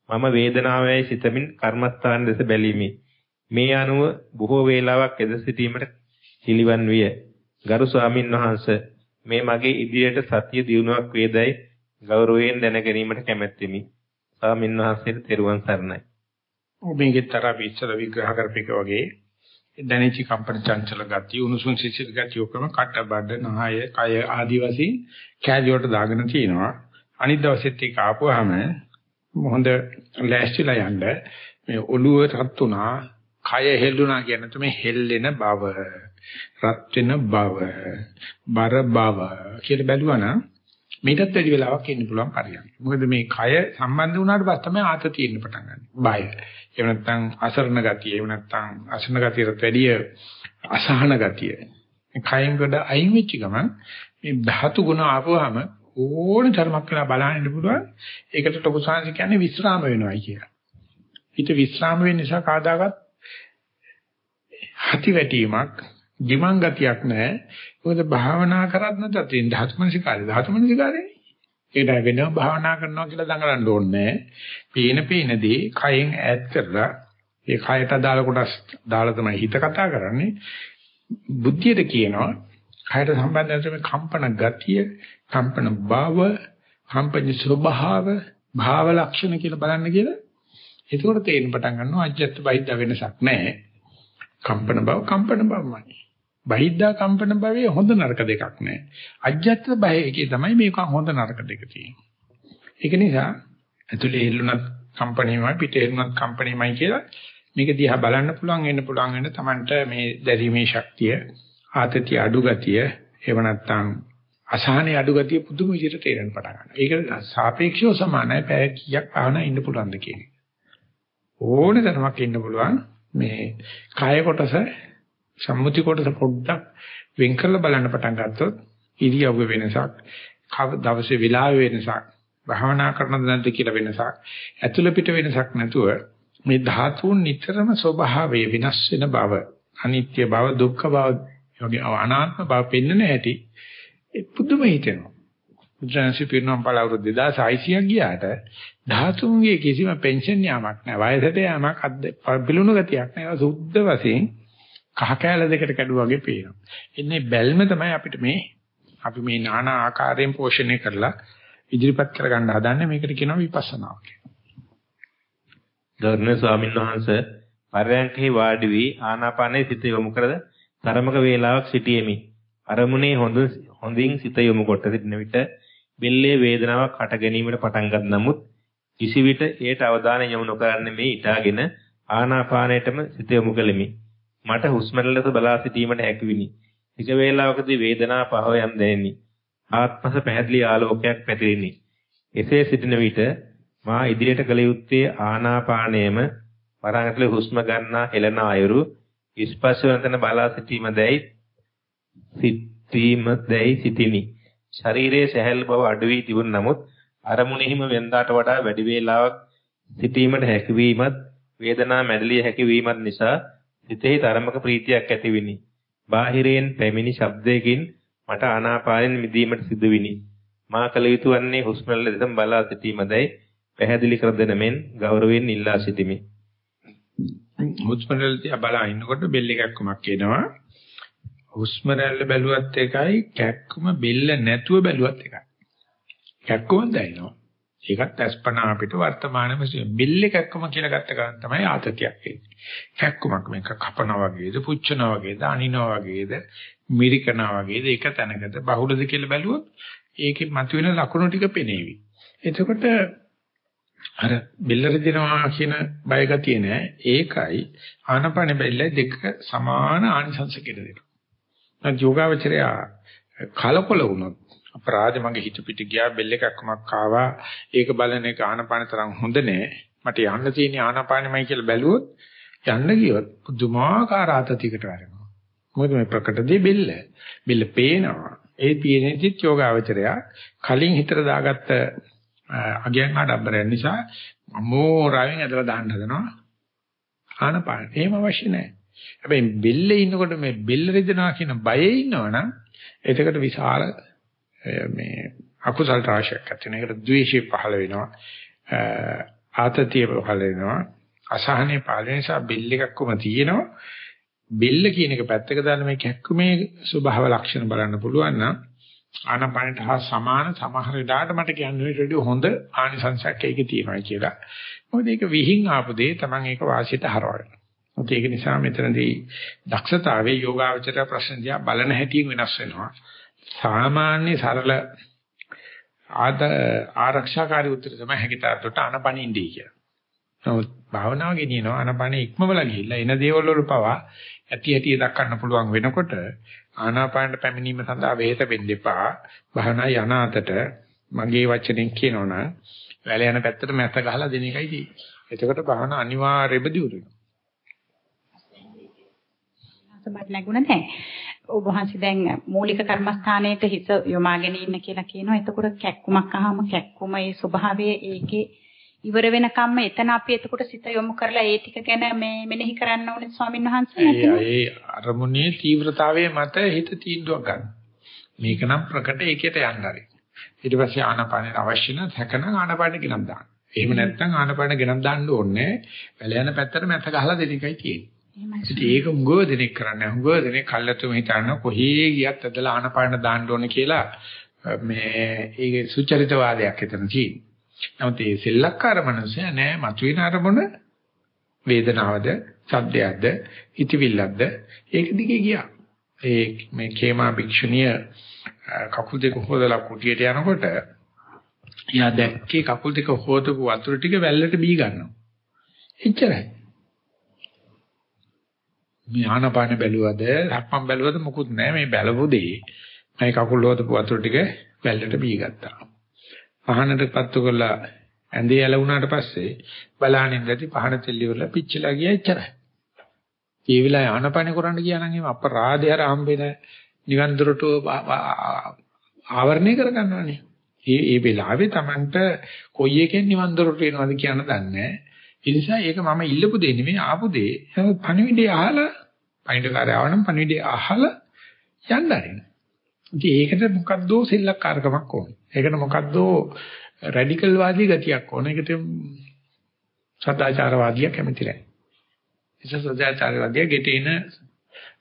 මම වේදනාවයි සිතමින් කර්මස්ථාන දෙස බැලීමි. මේ අනුව බොහෝ වේලාවක් එද සිටීමට පිළිවන් විය. ගරු ස්වාමින් වහන්සේ මේ මගේ ඉදිරියට සත්‍ය දියුණුවක් වේදයි ගෞරවයෙන් දැන ගැනීමට කැමැත්තෙමි. ස්වාමින් වහන්සේට තෙරුවන් සරණයි. ඔබගේ තරපි ඉස්සර විග්‍රහ කරපේක වගේ දැනෙච්ච කම්පන චංචල ගතිය උණුසුම් සිසිල් ගතිය ඔක්කොම කට බඩ නහය කය ආදි වශයෙන් කැලිය වලට දාගෙන තිනවා. අනිත් දවසෙත් ඒක ආපුවාම හොඳ ලෑස්තිලා යන්න මේ ඔළුව රත් උනා කය හෙල්ලුණා කියන තුමේ හෙල්ලෙන බව රත් වෙන බව බර බව කියලා බැලුවා නම් මේකත් වැඩි වෙලාවක් ඉන්න පුළුවන් පරියන්ක. මොකද මේ කය සම්බන්ධ වුණාට පස්සේ තමයි ආත තියෙන්න පටන් ගන්න. බය. එහෙම නැත්නම් අසරණ ගතිය, එහෙම නැත්නම් අසරණ ගතියට වැඩිය අසහන ගතිය. මේ කයෙන් ගොඩ අයින් වෙච්ච ගමන් මේ ධාතු ගුණ ආපුවාම ඕන ධර්මයක් කියලා බලන්න පුළුවන්. ඒකට ලොකු සංසි කියන්නේ විස්්‍රාම වෙනවයි කියලා. හිත විස්්‍රාම වෙන්න නිසා කාදාගත් හති වැටීමක් ගිමන් ගතියක් නැහැ. මොකද භාවනා කරත් නැත්නම් තියෙන ධාතුමනසිකාරය ධාතුමනසිකාරයනේ. ඒකට වෙනම භාවනා කරනවා කියලා දඟලන්න ඕනේ නැහැ. පේන පේනදී කයෙන් ඈත් කරලා ඒ කයට අදාළ කොටස් දාලා තමයි හිත කතා කරන්නේ. බුද්ධියට කියනවා කයට සම්බන්ධ වෙන කම්පන ගතිය, කම්පන භාව, කම්පන ස්වභාව, භාව ලක්ෂණ කියලා බලන්න කියලා. එතකොට තේරෙන පටන් ගන්නවා අජ්ජත් බහිද්ද වෙනසක් නැහැ. කම්පන බව කම්පන බවමයි. බහිද්දා කම්පන භවයේ හොඳ නරක දෙකක් නැහැ. අජ්ජත් භය එකේ තමයි මේක හොඳ නරක දෙක තියෙන්නේ. ඒක නිසා ඇතුලේ හෙල්ලුණත් කම්පැනිමයි පිටේ හෙල්ලුණත් කම්පැනිමයි කියලා මේක දිහා බලන්න පුළුවන් වෙන්න පුළුවන් වෙන තමන්ට මේ දැරීමේ ශක්තිය ආතතිය අඩු ගතිය එහෙම නැත්නම් අසහනේ අඩු ගතිය පුදුම විදිහට තේරෙන්න පටන් ගන්නවා. ඒක සාපේක්ෂව සමානයි පැය කීයක් ආවන ඉන්න පුළුවන්ද කියන එක. ඕන තරමක් ඉන්න පුළුවන් මේ කාය කොටස සම්මුති කොටස පොඩ්ඩක් වෙන් කරලා බලන්න පටන් ගත්තොත් ඉරියව්ව වෙනසක්, දවසේ වෙලාවේ වෙනසක්, භාවනා කරනද නැද්ද කියලා වෙනසක්, ඇතුළ පිට වෙනසක් නැතුව මේ ධාතුන් නිතරම ස්වභාවය වෙනස් වෙන බව, අනිත්‍ය බව, දුක්ඛ බව, යෝගී අනාත්ම බව පෙන්වන හැටි පුදුම හිතෙනවා. බුදුරජාණන්සේ පිරිනොම් පාල අවුරුදු 2600ක් ගියාට ධාතුන්ගේ කිසිම පෙන්ෂන් යාමක් නැහැ. වයසට යාමක් පිළුණු ගතියක් නැහැ. සුද්ධ වශයෙන් කහ කෑල්ල දෙකට කැඩුවා වගේ පේනවා. එන්නේ බැල්ම තමයි අපිට මේ අපි මේ নানা ආකාරයෙන් පෝෂණය කරලා ඉදිරිපත් කරගන්න හදන්නේ මේකට කියනවා විපස්සනාව කියලා. ගෞරවනීය ස්වාමීන් වහන්සේ පරයන්කේ වාඩි වී ආනාපානයේ සිත යොමු කරද තරමක වේලාවක් සිටියෙමි. අරමුණේ හොඳ හොඳින් සිත යොමු කොට සිටින විට බෙල්ලේ වේදනාවක් හට ගැනීමට පටන් ගත් නමුත් කිසි විට ඒට අවධානය යොමු නොකරන්නේ මේ ඊටාගෙන ආනාපානයටම සිත යොමු කෙලිමි. මට හුස්ම රැල්ලට බලා සිටීමට හැකිවිනි. ටික වේලාවකදී වේදනාව පහව යම් දැනිනි. ආත්මස පැහැදිලි ආලෝකයක් පැතිරිනි. එසේ සිටින විට මා ඉදිරියට කළ යුත්තේ ආනාපානයම වරාගතල හුස්ම ගන්නා හෙළන අයුරු ස්පර්ශ වන්තන බලා සිටීම දැයි සිටීම දැයි සිටිනි. ශරීරයේ සැහැල්ලු බව අඩු වී තිබුණ නමුත් අරමුණෙහිම වෙනදාට වඩා වැඩි වේලාවක් සිටීමට හැකියවීමත් වේදනා මැදලිය හැකියවීමත් නිසා සිතෙහි තරමක ප්‍රීතියක් ඇතිවිනි. බාහිරයෙන් පැමිණි ශබ්දයකින් මට ආනාපානෙන් මිදීමට සිදුවිනි. මා කල යුතු වන්නේ හුස්ම රැල්ල දෙසම බලා සිටීමදයි පැහැදිලි කර දෙන මෙන් ගෞරවයෙන් ඉල්ලා සිටිමි. හුස්ම රැල්ල තියා බලා ඉන්නකොට බෙල් එකක් කොමක් එනවා. හුස්ම රැල්ල බැලුවත් එකයි කැක්කම බෙල්ල නැතුව බැලුවත් එකයි. කැක්කම දැනෙනවා. ඒකත් අස්පනා අපිට වර්තමානයේ බෙල්ල කැක්කම කියලා ගත්ත ගමන් තමයි ආතතියක් එන්නේ. කැක්කමක් මේක කපනවා වගේද, පුච්චනවා වගේද, අනිනවා වගේද, මිරිකනවා වගේද එක තැනකට බහුලද කියලා බැලුවොත් ඒකේ මතුවෙන ලක්ෂණ ටික පෙනේවි. එතකොට අර බෙල්ල රදිනවා කියන බය ගතිය නෑ. ඒකයි ආනපන බෙල්ල දෙක සමාන ආනිසංස කියලා දෙනවා. නැත් යෝගාවචරය කලකොල වුණොත් අපරාධ මගේ හිත පිට ගියා බෙල් එකක්මක් ආවා. ඒක බලන එක ආනපාන තරම් හොඳ නෑ. මට යන්න තියෙන ආනපානෙමයි කියලා බැලුවොත් යන්න ගියොත් පුදුමාකාර ආතතියකට වැටෙනවා. මොකද මේ ප්‍රකටදී බෙල්ල. බෙල්ල පේනවා. ඒ පේනදිත් යෝගාවචරය කලින් හිතට දාගත්ත අගයන් ආඩම්බරයන් නිසා මෝරාවෙන් ඇදලා දාන්න හදනවා. ආනපාන. එහෙම අවශ්‍ය නැහැ හැබැයි බෙල්ලේ ඉන්නකොට මේ බෙල්ල රිදෙනවා කියන බයේ ඉන්නවනම් එතකට විශාල මේ අකුසල රාශියක් ඇති වෙනවා. ඒකට ද්වේෂය පහළ වෙනවා. ආතතිය පහළ වෙනවා. අසහනේ පහළ වෙන නිසා බෙල් එකක්ම තියෙනවා. බෙල්ල කියන එක පැත්තක දාලා මේ කැක්කුමේ ස්වභාව ලක්ෂණ බලන්න පුළුවන් නම් ආනපනට හා සමාන සමහර වෙලාවට මට කියන්නේ රෙඩිය හොඳ ආනිසංසයක් ඒකේ තියෙනවා කියලා. මොකද ඒක විහිං ආපු දේ Taman ඒක වාසියට හරවගෙන. ඒක නිසා මෙතනදී දක්ෂතාවයේ යෝගාවචර ප්‍රශ්න දිහා බලන හැටියෙන් වෙනස් වෙනවා. සාමාන්‍ය සරල ආද ආරක්ෂාකාරී උත්තර තමයි හැකිතාරට අනපනින්දී කියලා. නමුත් භාවනාව ගෙනියනවා අනපනේ ඉක්මවලා ගිහිල්ලා එන දේවල් වල පවා ඇති ඇති දක්වන්න පුළුවන් වෙනකොට ආනාපානට පැමිණීම සඳහා වේත වෙන්න එපා. භාවනා යන අතට මගේ වචනෙන් කියනවනම් වැල යන පැත්තට මැත ගහලා දෙන එකයි තියෙන්නේ. එතකොට භාවනා අනිවාර්යයෙන්ම දියුණු වෙනවා. සමත් නැගුණ නැහැ. ඔබ වහන්සේ දැන් මූලික කර්මස්ථානයේට හිත යොමාගෙන ඉන්න කියලා කියනවා. එතකොට කැක්කුමක් අහම කැක්කුම ඒ ස්වභාවය ඒකේ ඉවර වෙනකම්ම එතන අපි එතකොට සිත යොමු කරලා ඒ ටික ගැන මේ මෙනෙහි කරන්න ඕනේ ස්වාමීන් වහන්සේ නැතිනම් ඒ අරමුණේ තීව්‍රතාවයේ මත හිත තීන්දුවක් ගන්න. මේක නම් ප්‍රකට ඒකයට යන්න හරි. ඊට පස්සේ ආනපානෙ අවශ්‍ය නම් හැකන ආනපානෙ ගෙනම් දාන්න. එහෙම නැත්නම් ආනපානෙ ගෙනම් දාන්න ඕනේ. වැල යන පැත්තට මැත ගහලා දෙන එකයි තියෙන්නේ. ඉතින් ඒක උගව දෙනෙක් කරන්නේ. උගව දෙනෙක් කල්ලාතුම හිතන්න කොහේ ගියත් ඇදලා ආනපාන දාන්න ඕනේ කියලා මේ ඒක සුචරිතවාදයක් එතන තියෙනවා. නමුත් මේ සෙල්ලක්කාර මනුස්සයා නෑ මතුවෙන අරමුණ වේදනාවද, සද්දයක්ද, හිතවිල්ලක්ද ඒක දිගේ ගියා. ඒ මේ කේමා භික්ෂුණිය කකුල් දෙක හොදලා කුටියට යනකොට යා දැක්කේ කකුල් දෙක හොදපු වතුර ටික වැල්ලට බී ගන්නවා. එච්චරයි. මේ ආනපාන බැලුවද, රක්මන් බැලුවද මොකුත් නැහැ මේ බැලපු දෙයි. මම කකුල් හොදපු වතුර ටික වැල්ලට බී ගත්තා. පහනට පත්තු කරලා ඇඳේ ඇලුණාට පස්සේ බලහනින් දැටි පහන තෙල්ලි වල පිච්චිලා ගියා එච්චරයි. ඒ වෙලාවේ ආනපාන කරන්න ගියා නම් එහෙම අපරාධය අර හම්බෙන නිවන් දොරට ආවරණය කරගන්නවානේ. ඒ ඒ වෙලාවේ Tamanට කොයි එකෙන් නිවන් දොරට එනවද කියන දන්නේ ඒ නිසා ඒක මම ඉල්ලපු දෙ නෙමෙයි ආපු දෙ. පණිවිඩය අහලා පණිවිඩකාරය ආවනම් පණිවිඩය අහලා යන්න ආරින්න. ඉතින් ඒකට මොකද්ද සෙල්ලක්කාරකමක් ඕනේ. ඒකට මොකද්ද රැඩිකල් වාදී ගතියක් ඕනේ. ඒකට සදාචාරවාදියා කැමති නැහැ. ඉතින් සදාචාරවාදියා ගෙටේන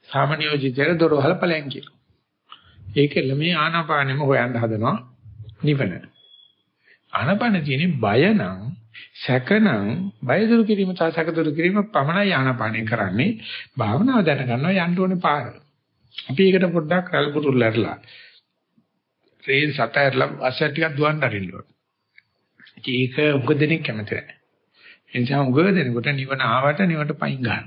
සාමාන්‍යෝජිතය දොරවල් ඵලයන් කියලා. ඒකෙල මේ ආනාපානෙම හොයන්න හදනවා නිවන. ආනාපාන තියෙන්නේ බය නම් සැකනම් බය දුරු කිරීම සහ සැක දුරු කිරීම පමණයි ආනාපානෙ කරන්නේ. භාවනාව දැනගන්නවා යන්න ඕනේ පාර. අපි ඒකට පොඩ්ඩක් රල්පුරුල් ලැරලා. ට්‍රේන් සතයරලා අස්සට ටිකක් දුවන්න අරින්න ඕනේ. ඒක උග දෙනෙක් කැමති නැහැ. එනිසා උග දෙනෙකුට නිවන ආවට නිවට පයින් ගන්න.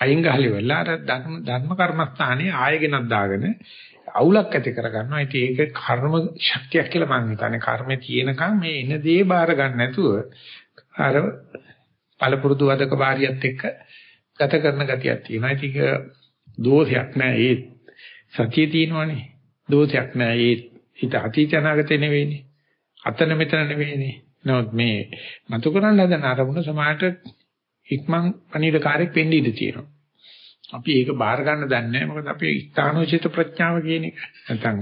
පයින් ගහලි වෙලා අර ධර්ම ධර්ම කර්මස්ථානේ ආයෙගෙනක් දාගෙන අවුලක් ඇති කරගන්නවා. ඉතින් ඒක කර්ම ශක්තියක් කියලා මම හිතන්නේ. කර්මේ තියෙනකන් මේ එන දේ බාර ගන්න නැතුව අර පළපුරුදු වදක බාරියත් එක්ක ගත කරන ගතියක් තියෙනවා. ඒක දෝෂයක් නෑ. ඒ සතිය තියෙනවනේ. දෝෂයක් නෑ. ඒ හිත අතීත අනාගතේ නෙවෙයිනේ. අතන මෙතන නෙවෙයිනේ. නමුත් මේ මතු කරන්න හදන අරමුණ සමාහට ඉක්මන් පණිවිඩකාරයෙක් වෙන්න ඉඩ තියෙනවා. අපි ඒක බාර ගන්න දන්නේ නැහැ. මොකද අපේ ස්ථානෝචිත ප්‍රඥාව කියන එක නැත්නම්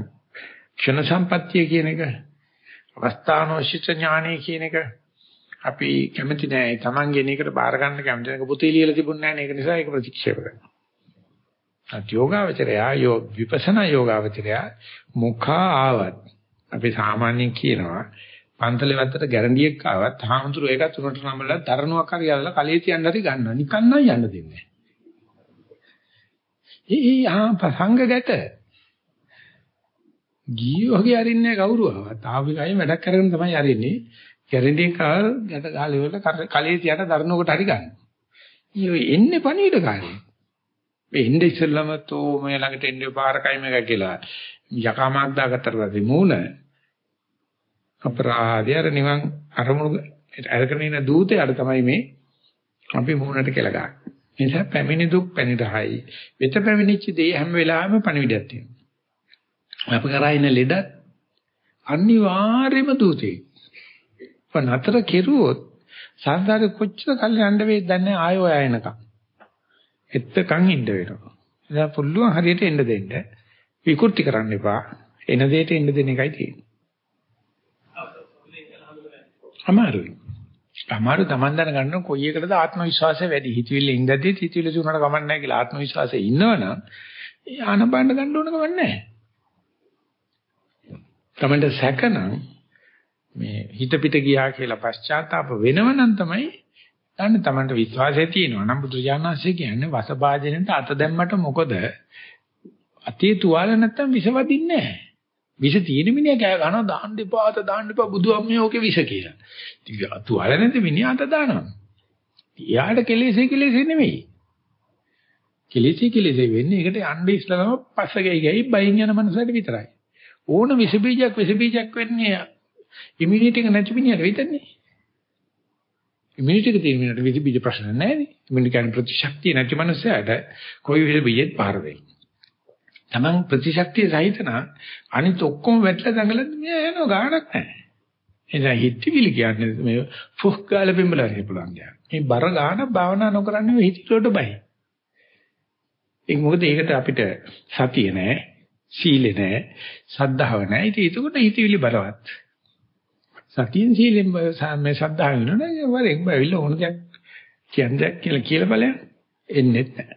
ක්ෂණ සම්පත්තිය කියන එක අවස්ථානෝචිත ඥානය කියන එක අපි කැමති නැහැ. Taman ගෙන එකට බාර ගන්න කැමති නැහැ. පොතේ ලියලා තිබුණේ නැහැ. ඒක නිසා ඒක ප්‍රතික්ෂේප කරනවා. අත් යෝගාවචරය යෝ විපස්සනා යෝගාවචරය මුඛා ආවත් අපි සාමාන්‍යයෙන් කියනවා පන්තලේ වත්තට ගැරන්ඩියක් ආවත් හාමුදුරුවෝ ඒකත් උනට නම්බලා තරණුවක් හරි යල්ලා කලේ තියන්න හරි ගන්නවා. නිකන් නම් යන්න දෙන්නේ නැහැ. ඒ ආ සංඝගත ගියෝගේ අරින්නේ කවුරුවවත් ආවිගයි වැඩක් කරගෙන තමයි අරින්නේ කැරෙන්ඩි කාල් ගැට ගාලේ වල කලේ තියට දරනකොට හරි ගන්න. ඊයෝ එන්නේ පණීඩ කාලේ. මේ ඉන්නේ ඉස්සෙල්ලම තෝ මේ ළඟට එන්නේ පාරකයි මේක කියලා යකාමක් දාගත්තට පස්සේ මූණ අපරාධය අර නිවන් අරමුණු අරගෙන ඉන්න දූතයාට තමයි මේ අපි මූණට කියලා ගන්න. නිසා පැමිණි දුක් පැනිරහයි. වෙත පැමිණිච්ච දේ හැම වෙලාවෙම පණිවිඩයක් තියෙනවා. අප කරා ඉන්න ලෙඩ අනිවාර්යයෙන්ම දූතේ. પણ අතර කෙරුවොත් සංසාරේ කොච්චර කල් යන්න වේද දන්නේ ආයෝ ආයනකම්. එත්තකන් ඉන්න වෙනවා. එදා පුළුවන් හරියට එන්න දෙන්න. විකෘති කරන්න එපා. එන දෙයට එන්න දෙන එකයි තියෙන්නේ. අමාරුයි. අමාරු Taman දැනගන්න කොයි එකටද ආත්ම විශ්වාසය වැඩි. හිතවිල්ල ඉඳදී හිතවිල්ල තුනට කමන්නේ නැහැ කියලා ආත්ම විශ්වාසය ඉන්නවනම් ඒ ආනපාන ගන්න ඕන කමන්නේ නැහැ. Tamanට සැකනම් මේ හිත පිට ගියා කියලා පශ්චාත්තාප වෙනවනම් තමයි දන්න Tamanට විශ්වාසය තියෙනවා. නම් බුදුජානනාංශය කියන්නේ වසභාජනෙට අත දැම්මට මොකද? අතේ තුවාල නැත්තම් විස වදින්නේ නැහැ. විස තියෙන මිනිහා කෑ ගන්නවා දාන්න එපා අත දාන්න එපා බුදුහාමී ඕකේ විස කියලා. ඉතින් අතුවල නැති මිනිහා අත දානවා. එයාට කෙලෙසේ කෙලෙසේ නෙමෙයි. කෙලෙසේ කෙලෙසේ වෙන්නේ ඒකට යන්න ඉස්සලම පස්ස ගයි ගයි බයින් යන මනසට විතරයි. ඕන විස බීජයක් විස බීජයක් වෙන්නේ ඉමුනිටි එක නැති මිනිහට විතරනේ. ඉමුනිටි එක තියෙන මිනිහට විස බීජ ප්‍රශ්න නැහැ නේ. ඉමුනිටි කියන්නේ ප්‍රතිශක්තිය නැති මනසට කොයි විස බීජෙත් පාර දෙයි. Taman ප්‍රතිශක්තිය සහිත නම් අනිත් ඔක්කොම වැටලා දඟලද්දි මෙයා යනවා ගාණක් නැහැ. එනිසා හිතවිලි කියන්නේ මේ ෆුක් ගාලා පිඹලා ඉන්න පුළුවන් දෙයක්. මේ බර ගාන භාවනා නොකරන්නේ හිතවලට බයි. ඒක මොකද ඒකට අපිට සතිය නැහැ, සීලෙ නැහැ, සද්ධාව නැහැ. ඉතින් ඒකට හිතවිලි බලවත්. සතියෙන් සීලෙන් මේ සද්ධාව වෙනවනේ වරෙන් බැවිලා ඕන දෙයක් කියන්නේ කියලා කියලා බලයන් එන්නේ නැහැ.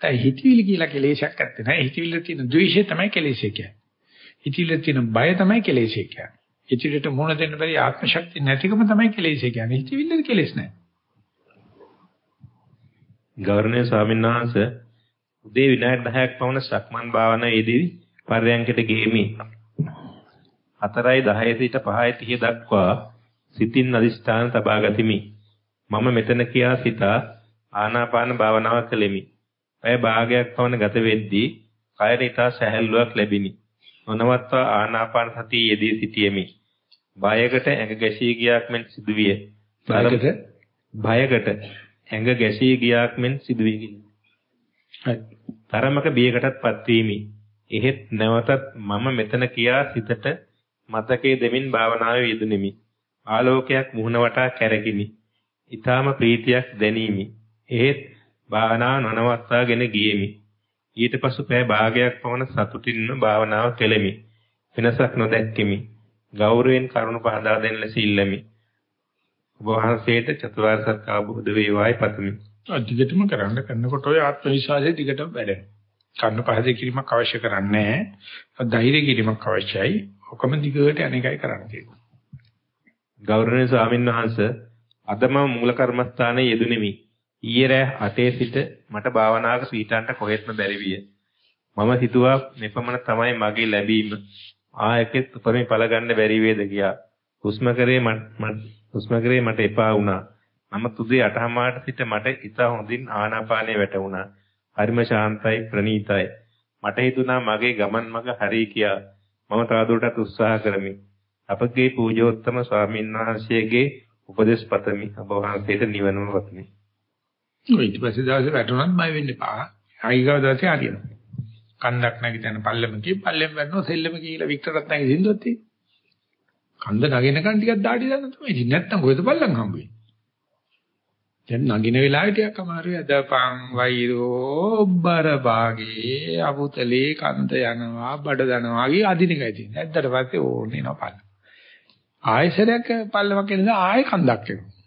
ඒ හිතවිලි කියලා කෙලේශයක් නැත්තේ නෑ. හිතවිල්ල තියෙන ද්වේෂය තමයි කෙලේශය කියන්නේ. හිතවිල්ල තියෙන බය තමයි කෙලේශය කියන්නේ. හිතවිල්ලට මුහුණ දෙන්න බැරි ආත්ම ශක්තිය නැතිකම තමයි කෙලේශය කියන්නේ. හිතවිල්ල කෙලෙස් නෑ. ගෞරවනීය ස්වාමීන් වහන්සේ උදේ විනාඩි 10ක් පමණ සක්මන් භාවනාවේදී පර්යංකයට ගෙමි. 4:10 සිට 5:30 දක්වා සිතින් අදිෂ්ඨාන තබා ගතිමි. මම මෙතන කියා සිතා ආනාපාන භාවනාව කළෙමි. පැය භාගයක් පමණ ගත වෙද්දී කයට ඉතා සැහැල්ලුවක් ලැබිනි. නොනවත්වා ආනාපාන සතිය යෙදී සිටියෙමි. බයකට ඇඟ ගැසී ගියාක් මෙන් සිදුවිය. බයකට බයකට ඇඟ ගැසී ගියාක් මෙන් සිදුවිය. තරමක බියකටත්පත් වීමි. එහෙත් නැවතත් මම මෙතන කියා සිතට මතකයේ දෙමින් භාවනාවේ යෙදුණෙමි. ආලෝකයක් මුහුණ වටා කැරකිනි. ඊටාම ප්‍රීතියක් දැනීමි. එහෙත් භාවනාව නොනවත්වාගෙන ගියෙමි. ඊට පසු පෑ භාගයක් පමණ සතුටින්ම භාවනාව කෙලෙමි. වෙනසක් නොදැක්කෙමි. ගෞරවයෙන් කරුණ පහදා දෙන්න ලෙස ඉල්ලමි. ඔබ වහන්සේට චතුරාර්ය සත්‍ය අවබෝධ වේවායි පතමි. අධිකටම කරන්න කරනකොට ඔය ආත්ම විශ්වාසය දිගටම වැඩෙනවා. කන්න පහදේ කිරීමක් අවශ්‍ය කරන්නේ නැහැ. ධෛර්ය කිරීමක් අවශ්‍යයි. ඔකම දිගට අනේකයි කරන්න තියෙන්නේ. ගෞරවනීය ස්වාමීන් වහන්සේ අදම මූල කර්මස්ථානයේ යෙදුණෙමි. ඊයේ රෑ 8 සිට මට භාවනාවක සීටන්ට කොහෙත්ම බැරි විය. මම හිතුවා මෙපමණ තමයි මගේ ලැබීම. ආයකෙත් උපරිම පළ ගන්න බැරි වේද කියා. හුස්ම කරේ මට හුස්ම කරේ මට එපා වුණා. මම තුදේ 8:00 සිට මට ඉතා හොඳින් ආනාපානය වැටුණා. හරිම ශාන්තයි ප්‍රණීතයි. මට හිතුණා මගේ ගමන් මඟ හරි කියා. මම තවදුරටත් උත්සාහ කරමි. අපගේ පූජෝත්තම ස්වාමීන් වහන්සේගේ උපදේශ පතමි. ඔබ වහන්සේට නිවනම පතමි. ඔය ඊට පස්සේ දවසේ වැටුණත් බය වෙන්න එපා. ආයිගව දවසේ හරියනවා. කන්දක් නැගිටින පල්ලෙම කී පල්ලෙම වැටෙනවා සෙල්ලම කියලා වික්ටරත් නැගි සින්දුවක් තියෙනවා. කන්ද නගිනකන් ටිකක් දාඩි දාන්න තමයි. ඉතින් නැත්තම් කොහෙද පල්ලම් හම්බ වෙන්නේ? දැන් නගින වෙලාවේ ටිකක් අමාරුයි. අදපන් වෛරෝ බර භාගේ අබුතලේ කන්ද යනවා බඩ දනවා වගේ අදින එකයි තියෙන්නේ. ඇද්දට පස්සේ ඕනේ නෝ පල්ල. ආයෙසරයක් පල්ලමක් එන නිසා ආයෙ කන්දක් එනවා.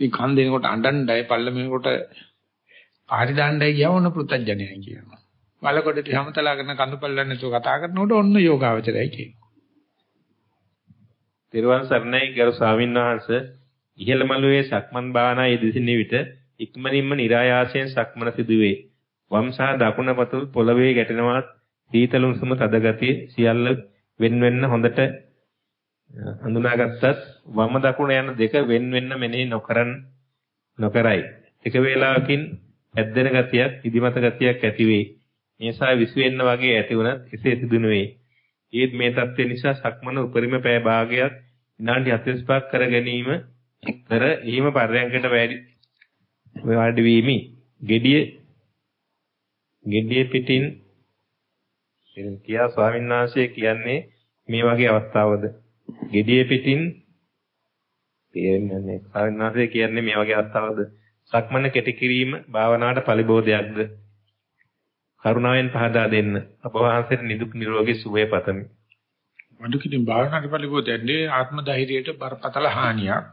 ඉතින් කන් දෙනකොට අඬණ්ඩයි පල්ලමේකට පාරි දාණ්ඩයි කියව ඔන්න පෘතජ්ජනයයි කියනවා. වලකොඩට හැමතලා කරන කඳු පල්ලන් නැතුව කතා කරනකොට ඔන්න යෝගාවචරයයි කියනවා. තිරුවන් සරණයි ගරු ස්වාමීන් වහන්සේ ඉහළ මළුවේ සක්මන් භාවනා යෙදෙන විට ඉක්මනින්ම નિરાයාසයෙන් සක්මන සිදුවේ. වම් සහ දකුණ පතුල් පොළවේ ගැටෙනවා සීතල උණුසුම තද ගතිය සියල්ල වෙන වෙන්න හොඳට හඳුනාගත්තත් වම දකුණ යන දෙක වෙන වෙන්න මෙනෙහි නොකරන් නොකරයි. එක වේලාවකින් ඇද්දෙන ගතියක්, ඉදිමත ගතියක් ඇති වේ. මේසා විශ්වෙන්න වගේ ඇති වුණත් එසේ සිදු නොවේ. ඒත් මේ தත්ත්වය නිසා සක්මන උපරිම පෑ භාගයක් විනාඩි 45ක් කර ගැනීම කර එහිම පර්යංකයට වැඩි වාඩි වීමි. gediye gediye පිටින් එනම් කියා ස්වාමීන් වහන්සේ කියන්නේ මේ වගේ අවස්ථාවද gediye පිටින් තේරෙන්නේ ස්වාමීන් වහන්සේ කියන්නේ මේ වගේ අවස්ථාවද? සක්මන කෙටි කිරීම භාවනාවට පරිබෝධයක්ද? කරුණාවෙන් පහදා දෙන්න. අප වහන්සේට නිදුක් නිරෝගී සුවය පතමි. වඩුකින් භාවනාවට පරිබෝධයන්නේ ආත්ම ධෛර්යයට බරපතල හානියක්.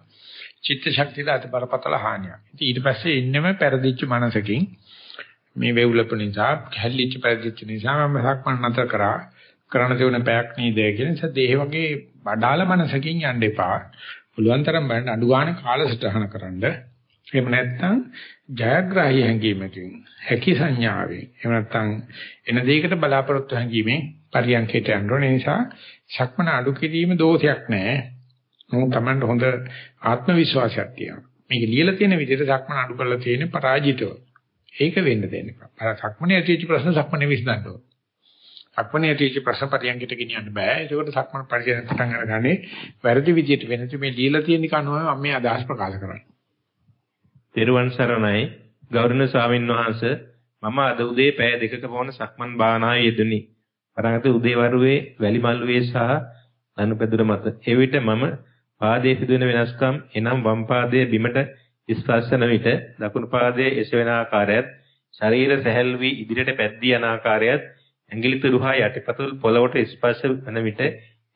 චිත්ත ශක්තියට අත බරපතල හානියක්. ඉතින් ඊට පස්සේ ඉන්නෙම පෙරදිච්ච මනසකින්. මේ වේවුලප නිසා, හැල්ලිච්ච පෙරදිච්ච නිසා මම සක්මන් නැතර කරා. කරන්න තියුණ පැයක් නේද කියන නිසා ඒ වගේ බඩාල මනසකින් යන්න එපා. පුළුවන් තරම් බලන්න අඩු ගන්න කාලසටහන කරන්න. එහෙම නැත්නම් ජයග්‍රාහී හැඟීමකින්, හැකි සංඥාවෙන්, එහෙම නැත්නම් එන දෙයකට බලාපොරොත්තු හැඟීමෙන් පරියන්කයට යන්න ඕනේ. නිසා සක්මන අඩු කිරීම දෝෂයක් නෑ. නමුත් Tamanට හොඳ ආත්ම විශ්වාසයක් තියෙනවා. මේක ලියලා තියෙන විදිහට සක්මන අඩු කරලා තියෙන පරාජිතව. ඒක වෙන්න දෙන්න එපා. සක්මනේ ඇතිවෙච්ච ප්‍රශ්න සක්මනේ විසඳන්න ඕන. සක්මනේ ඇතිවෙච්ච ප්‍රශ්න පරියන්කට ගෙනියන්න බෑ. ඒකට සක්මන පරියන් පටන් අරගන්නේ වැරදි විදිහට වෙනතු මේ ලියලා තියෙන කනුව මම මේ අදහස් ප්‍රකාශ කරන්නේ. තෙරුවන් සරණයි ගෞරවනීය ස්වාමින් වහන්සේ මම අද උදේ පැය දෙකක පමණ සක්මන් භාවනාවේ යෙදුණි. පරගත උදේ වරුවේ වැලි මල්ුවේ සහ අනුපැදුර මත. එවිට මම පාදයේ සිදුවෙන වෙනස්කම් එනම් වම් පාදයේ බිමට ස්පර්ශන විට දකුණු පාදයේ එසවෙන ආකාරයත් ශරීර සැහැල් වී ඉදිරියට පැද්දී යන ආකාරයත් ඇඟිලි තුරුහා යටිපතුල් පොළවට ස්පර්ශ වන විට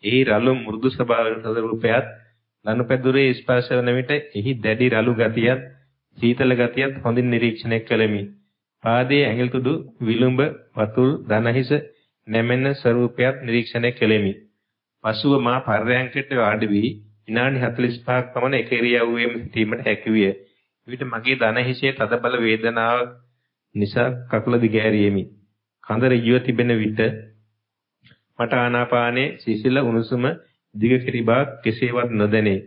එහි රළු මෘදු ස්වභාවයක රූපයත් ලනුපැදුරේ ස්පර්ශ වන විට එහි දැඩි රළු ගතියත් සීතල ගතියත් හොඳින් නිරීක්ෂණය කළෙමි. පාදයේ ඇඟිලි තුඩු විලුඹ වතුල් දනහිස නැමෙන ස්වરૂපයත් නිරීක්ෂණය කළෙමි. පසුව මා පර්යංකයට වාඩි වී විනාඩි 45ක් පමණ එක ඉරියව්වෙම සිටීමට හැකියිය. විට මගේ දන හිසේ තදබල වේදනාවක් නිසා කකුල දිගෑරියෙමි. කඳ ඍජුව තිබෙන විට මට ආනාපානයේ සිසිල උණුසුම දිග කිරිබා කෙසේවත් නොදැනේ.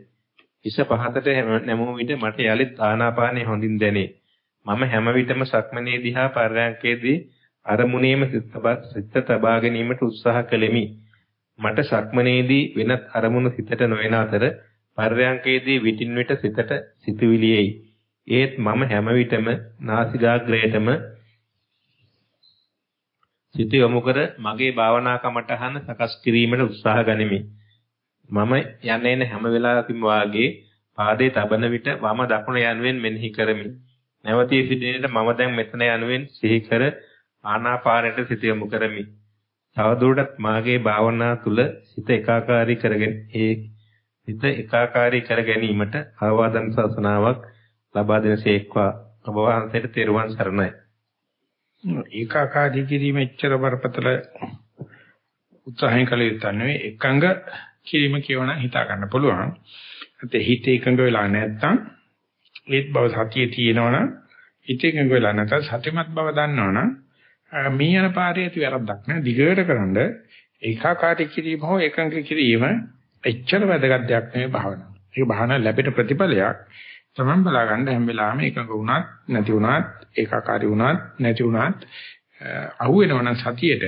හිස පහතට නැමූ විට මට යලිත් ආනාපානය හොඳින් දැනේ. මම හැම විටම සක්මනේ දිහා පරයන්කේදී අරමුණේම සිත තබා ගැනීමට උත්සාහ කළෙමි. මට සක්මනේදී වෙනත් අරමුණු සිතට නොවන අතර පරයන්කේදී විටින් විට සිතට සිතුවිලි එයි. ඒත් මම හැම විටම නාසිකාග්‍රයටම සිත යොමු කර මගේ භාවනා කමටහන සකස් කිරීමට උත්සාහ ගනිමි. මම යන්නේ නැ හැම වෙලාවකම වාගේ පාදයේ තබන විට වම දකුණ යනුවෙන් මෙනෙහි කරමි. නැවතී සිටිනේට මම දැන් මෙතන යනුවෙන් සිහි කර ආනාපානයට සිත යොමු කරමි. තවදුරටත් මාගේ භාවනා තුල සිත ඒකාකාරී කරගෙන ඒ සිත ඒකාකාරී කර ගැනීමට ආවාදන් ශාසනාවක් ලබා දෙනසේක්වා ඔබ වහන්සේට තෙරුවන් සරණයි. ඒකාකාරී කිරීම එච්චර බරපතල උත්සාහයෙන් කළ යුතු නෙවෙයි එකඟ කිරීම කියවන හිතා ගන්න පුළුවන්. ඒත් හිත එකඟ වෙලා නැත්නම් ඒත් බව සතියේ තියෙනවනම් හිත එකඟ වෙලා නැත්නම් සතිමත් බව දන්නවනම් මේ යන පාරේ ඇති වැරද්දක් නෑ. දිගට කරන්ඩ ඒකාකාරී කිරීම හෝ එකඟ කිරීම එච්චර වැදගත් දෙයක් නෙවෙයි භාවනාව. ඒක භාවනාව ලැබෙන ප්‍රතිඵලයක්. තමන් බලා ගන්න හැම වෙලාවෙම එකඟ වුණත් නැති වුණත් ඒකාකාරී වුණත් නැති වුණත් අහුවෙනවනම් සතියේට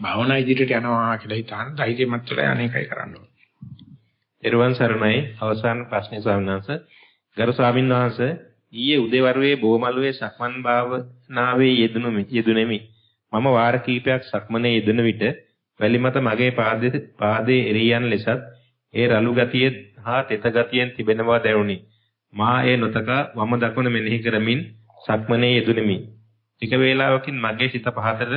භාවනා ඉදිරියට යනවා කියලා හිතාන ධෛර්යමත් වෙලා අනේකයි කරන්න ඕනේ. එරුවන් සරණයි අවසාන ප්‍රශ්නේ ස්වාමීන් වහන්සේ. ගරු ස්වාමීන් වහන්සේ ඊයේ උදේවරුේ බොමළුවේ සක්මන් භාවනාවේ යෙදුණු යෙදුණෙමි. මම වාර කිහිපයක් සක්මනේ යෙදුණ විට වැලි මත මගේ පාදයේ පාදයේ එරියන් ලෙසත් ඒ රළු ගතිය හා තෙත ගතියෙන් තිබෙන බව දැනුනි. මා ඒ නොතකා වම දකුණ මෙනෙහි කරමින් සක්මනේ යෙදුණෙමි. ටික වේලාවකින් මගේ සිත පහතට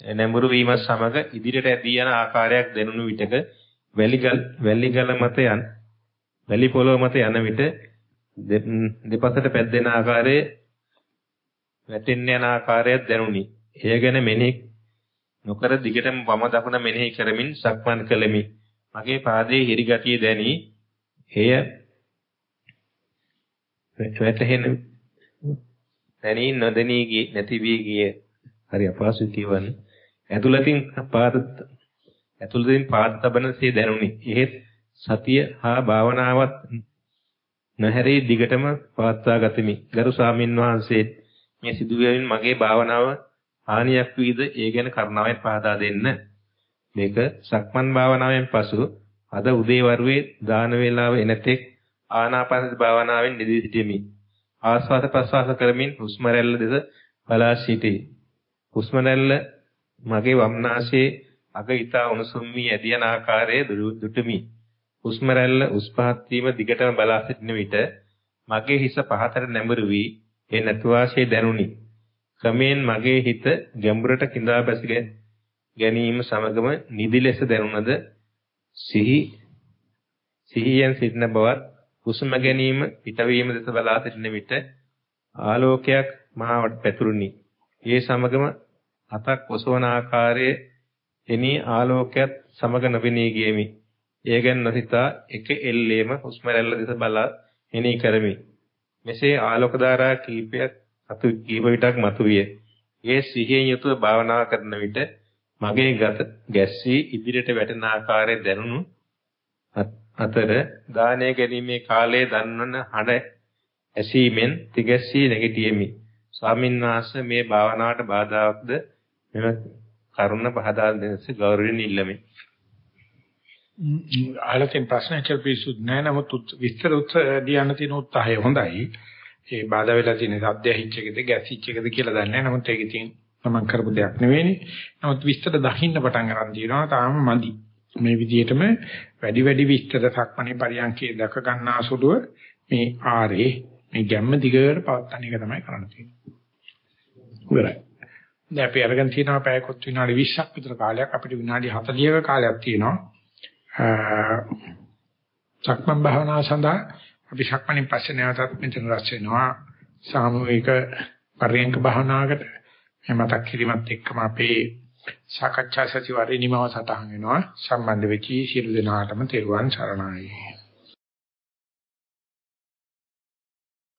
නැඹුරු වීමත් සමග ඉදිරියට ඇදී යන ආකාරයක් දැනුණු විටක වැලිගල් වැලිගල මත යන වැලි පොළොව මත යන විට දෙපසට පැද්දෙන ආකාරයේ වැටෙන්න යන ආකාරයක් දැනුනි. එය ගැන මෙනෙහි නොකර දිගටම වම දකුණ මෙනෙහි කරමින් සක්මන් කළෙමි. මගේ පාදයේ හිරිගතිය දැනි එය වැටහෙන දැනී නොදැනී ගිය නැති වී ගිය හරි අපහසු කියවන්නේ ඇතුළතින් පාද ඇතුළතින් පාද තබනසේ දැනුනි. එහෙත් සතිය හා භාවනාවත් නොහැරී දිගටම පවත්වා ගතිමි. ගරු ස්වාමින් වහන්සේ මේ සිදුවීමෙන් මගේ භාවනාව හානියක් වීද ඒ ගැන කරුණාවෙන් පහදා දෙන්න. මේක සක්මන් භාවනාවෙන් පසු අද උදේ වරුවේ දාන වේලාව එනතෙක් ආනාපාන භාවනාවෙන් නිදී සිටිමි. ආස්වාද ප්‍රස්වාස කරමින් හුස්ම රැල්ල දෙස බලා සිටී. හුස්ම රැල්ල මගේ වම්නාශයේ අග ඊතා උණුසුම් වී ඇදියන ආකාරයේ දුටුමි. හුස්ම රැල්ල උස් පහත් වීම දිගටම බලා සිටින විට මගේ හිස පහතට නැඹුරු වී ඒ නැතුවාශයේ දැනුනි. ක්‍රමයෙන් මගේ හිත ගැඹුරට கிඳා බැස ගැනීම සමගම නිදි ලෙස දැනුණද සිහි සිහියෙන් සිටින බවත් හුස්ම ගැනීම පිටවීම දෙස බලා සිටින විට ආලෝකයක් මාවට පැතුරුනි. ඒ සමගම අතක් ඔසවන ආකාරයේ එනී ආලෝකයක් සමග නොපෙනී ගියමි. එය ගැන නොසිතා එක එල්ලේම හුස්ම රැල්ල දෙස බලා එනී කරමි. මෙසේ ආලෝක ධාරා කීපයක් අතු කීප විටක් මතුවිය. ඒ සිහියෙන් යුතුව භාවනා කරන විට මගේ ගත ගැස්සී ඉදිරියට වැටෙන ආකාරය දැනුණු අතර දානය ගැනීමේ කාලයේ දන්වන හඬ ඇසීමෙන් තිගැස්සී නැගිටියෙමි. ස්වාමීන් වහන්සේ මේ භාවනාවට බාධාක්ද මෙම කරුණ පහදා දෙනස ගෞරවයෙන් ඉල්ලමි. අහලකින් ප්‍රශ්නයක් පිසුත් නැහැ නමුත් විස්තර උත්තර දියන්න තියෙන උත්සාහය හොඳයි. ඒ බාධා වෙලා තියෙන සද්දය හිච් එකද ගැසිච් එකද කියලා දන්නේ නැහැ. නමුත් ඒක ඉතින් මම කරපු දෙයක් නෙවෙයිනේ. නමුත් විස්තර දකින්න පටන් ගන්න තියෙනවා තාම මදි. මේ විදිහටම වැඩි වැඩි විස්තර සක්මණේ පරියන්කේ දක ගන්න අසුඩුව මේ ආරේ මේ ගැම්ම දිගට පවත්වන එක තමයි කරන්න තියෙන්නේ. ඉවරයි. දැන් අපි අරගෙන තියෙනවා පැයකොත් විනාඩි 20ක් විතර කාලයක් අපිට විනාඩි 40ක කාලයක් තියෙනවා. සක්මන් භාවනාව සඳහා අපි සක්මණෙන් පස්සේ නැවතත් මෙතන රැස් වෙනවා සාමූහික පරියන්ක භාවනාවකට මේ මතක් කිරීමත් එක්කම අපේ සාකච්ඡා සතිವಾರේ නිමව සටහන් වෙනවා. සම්බන්ධ වෙච්චි සියලු දෙනාටම තෙරුවන් සරණයි.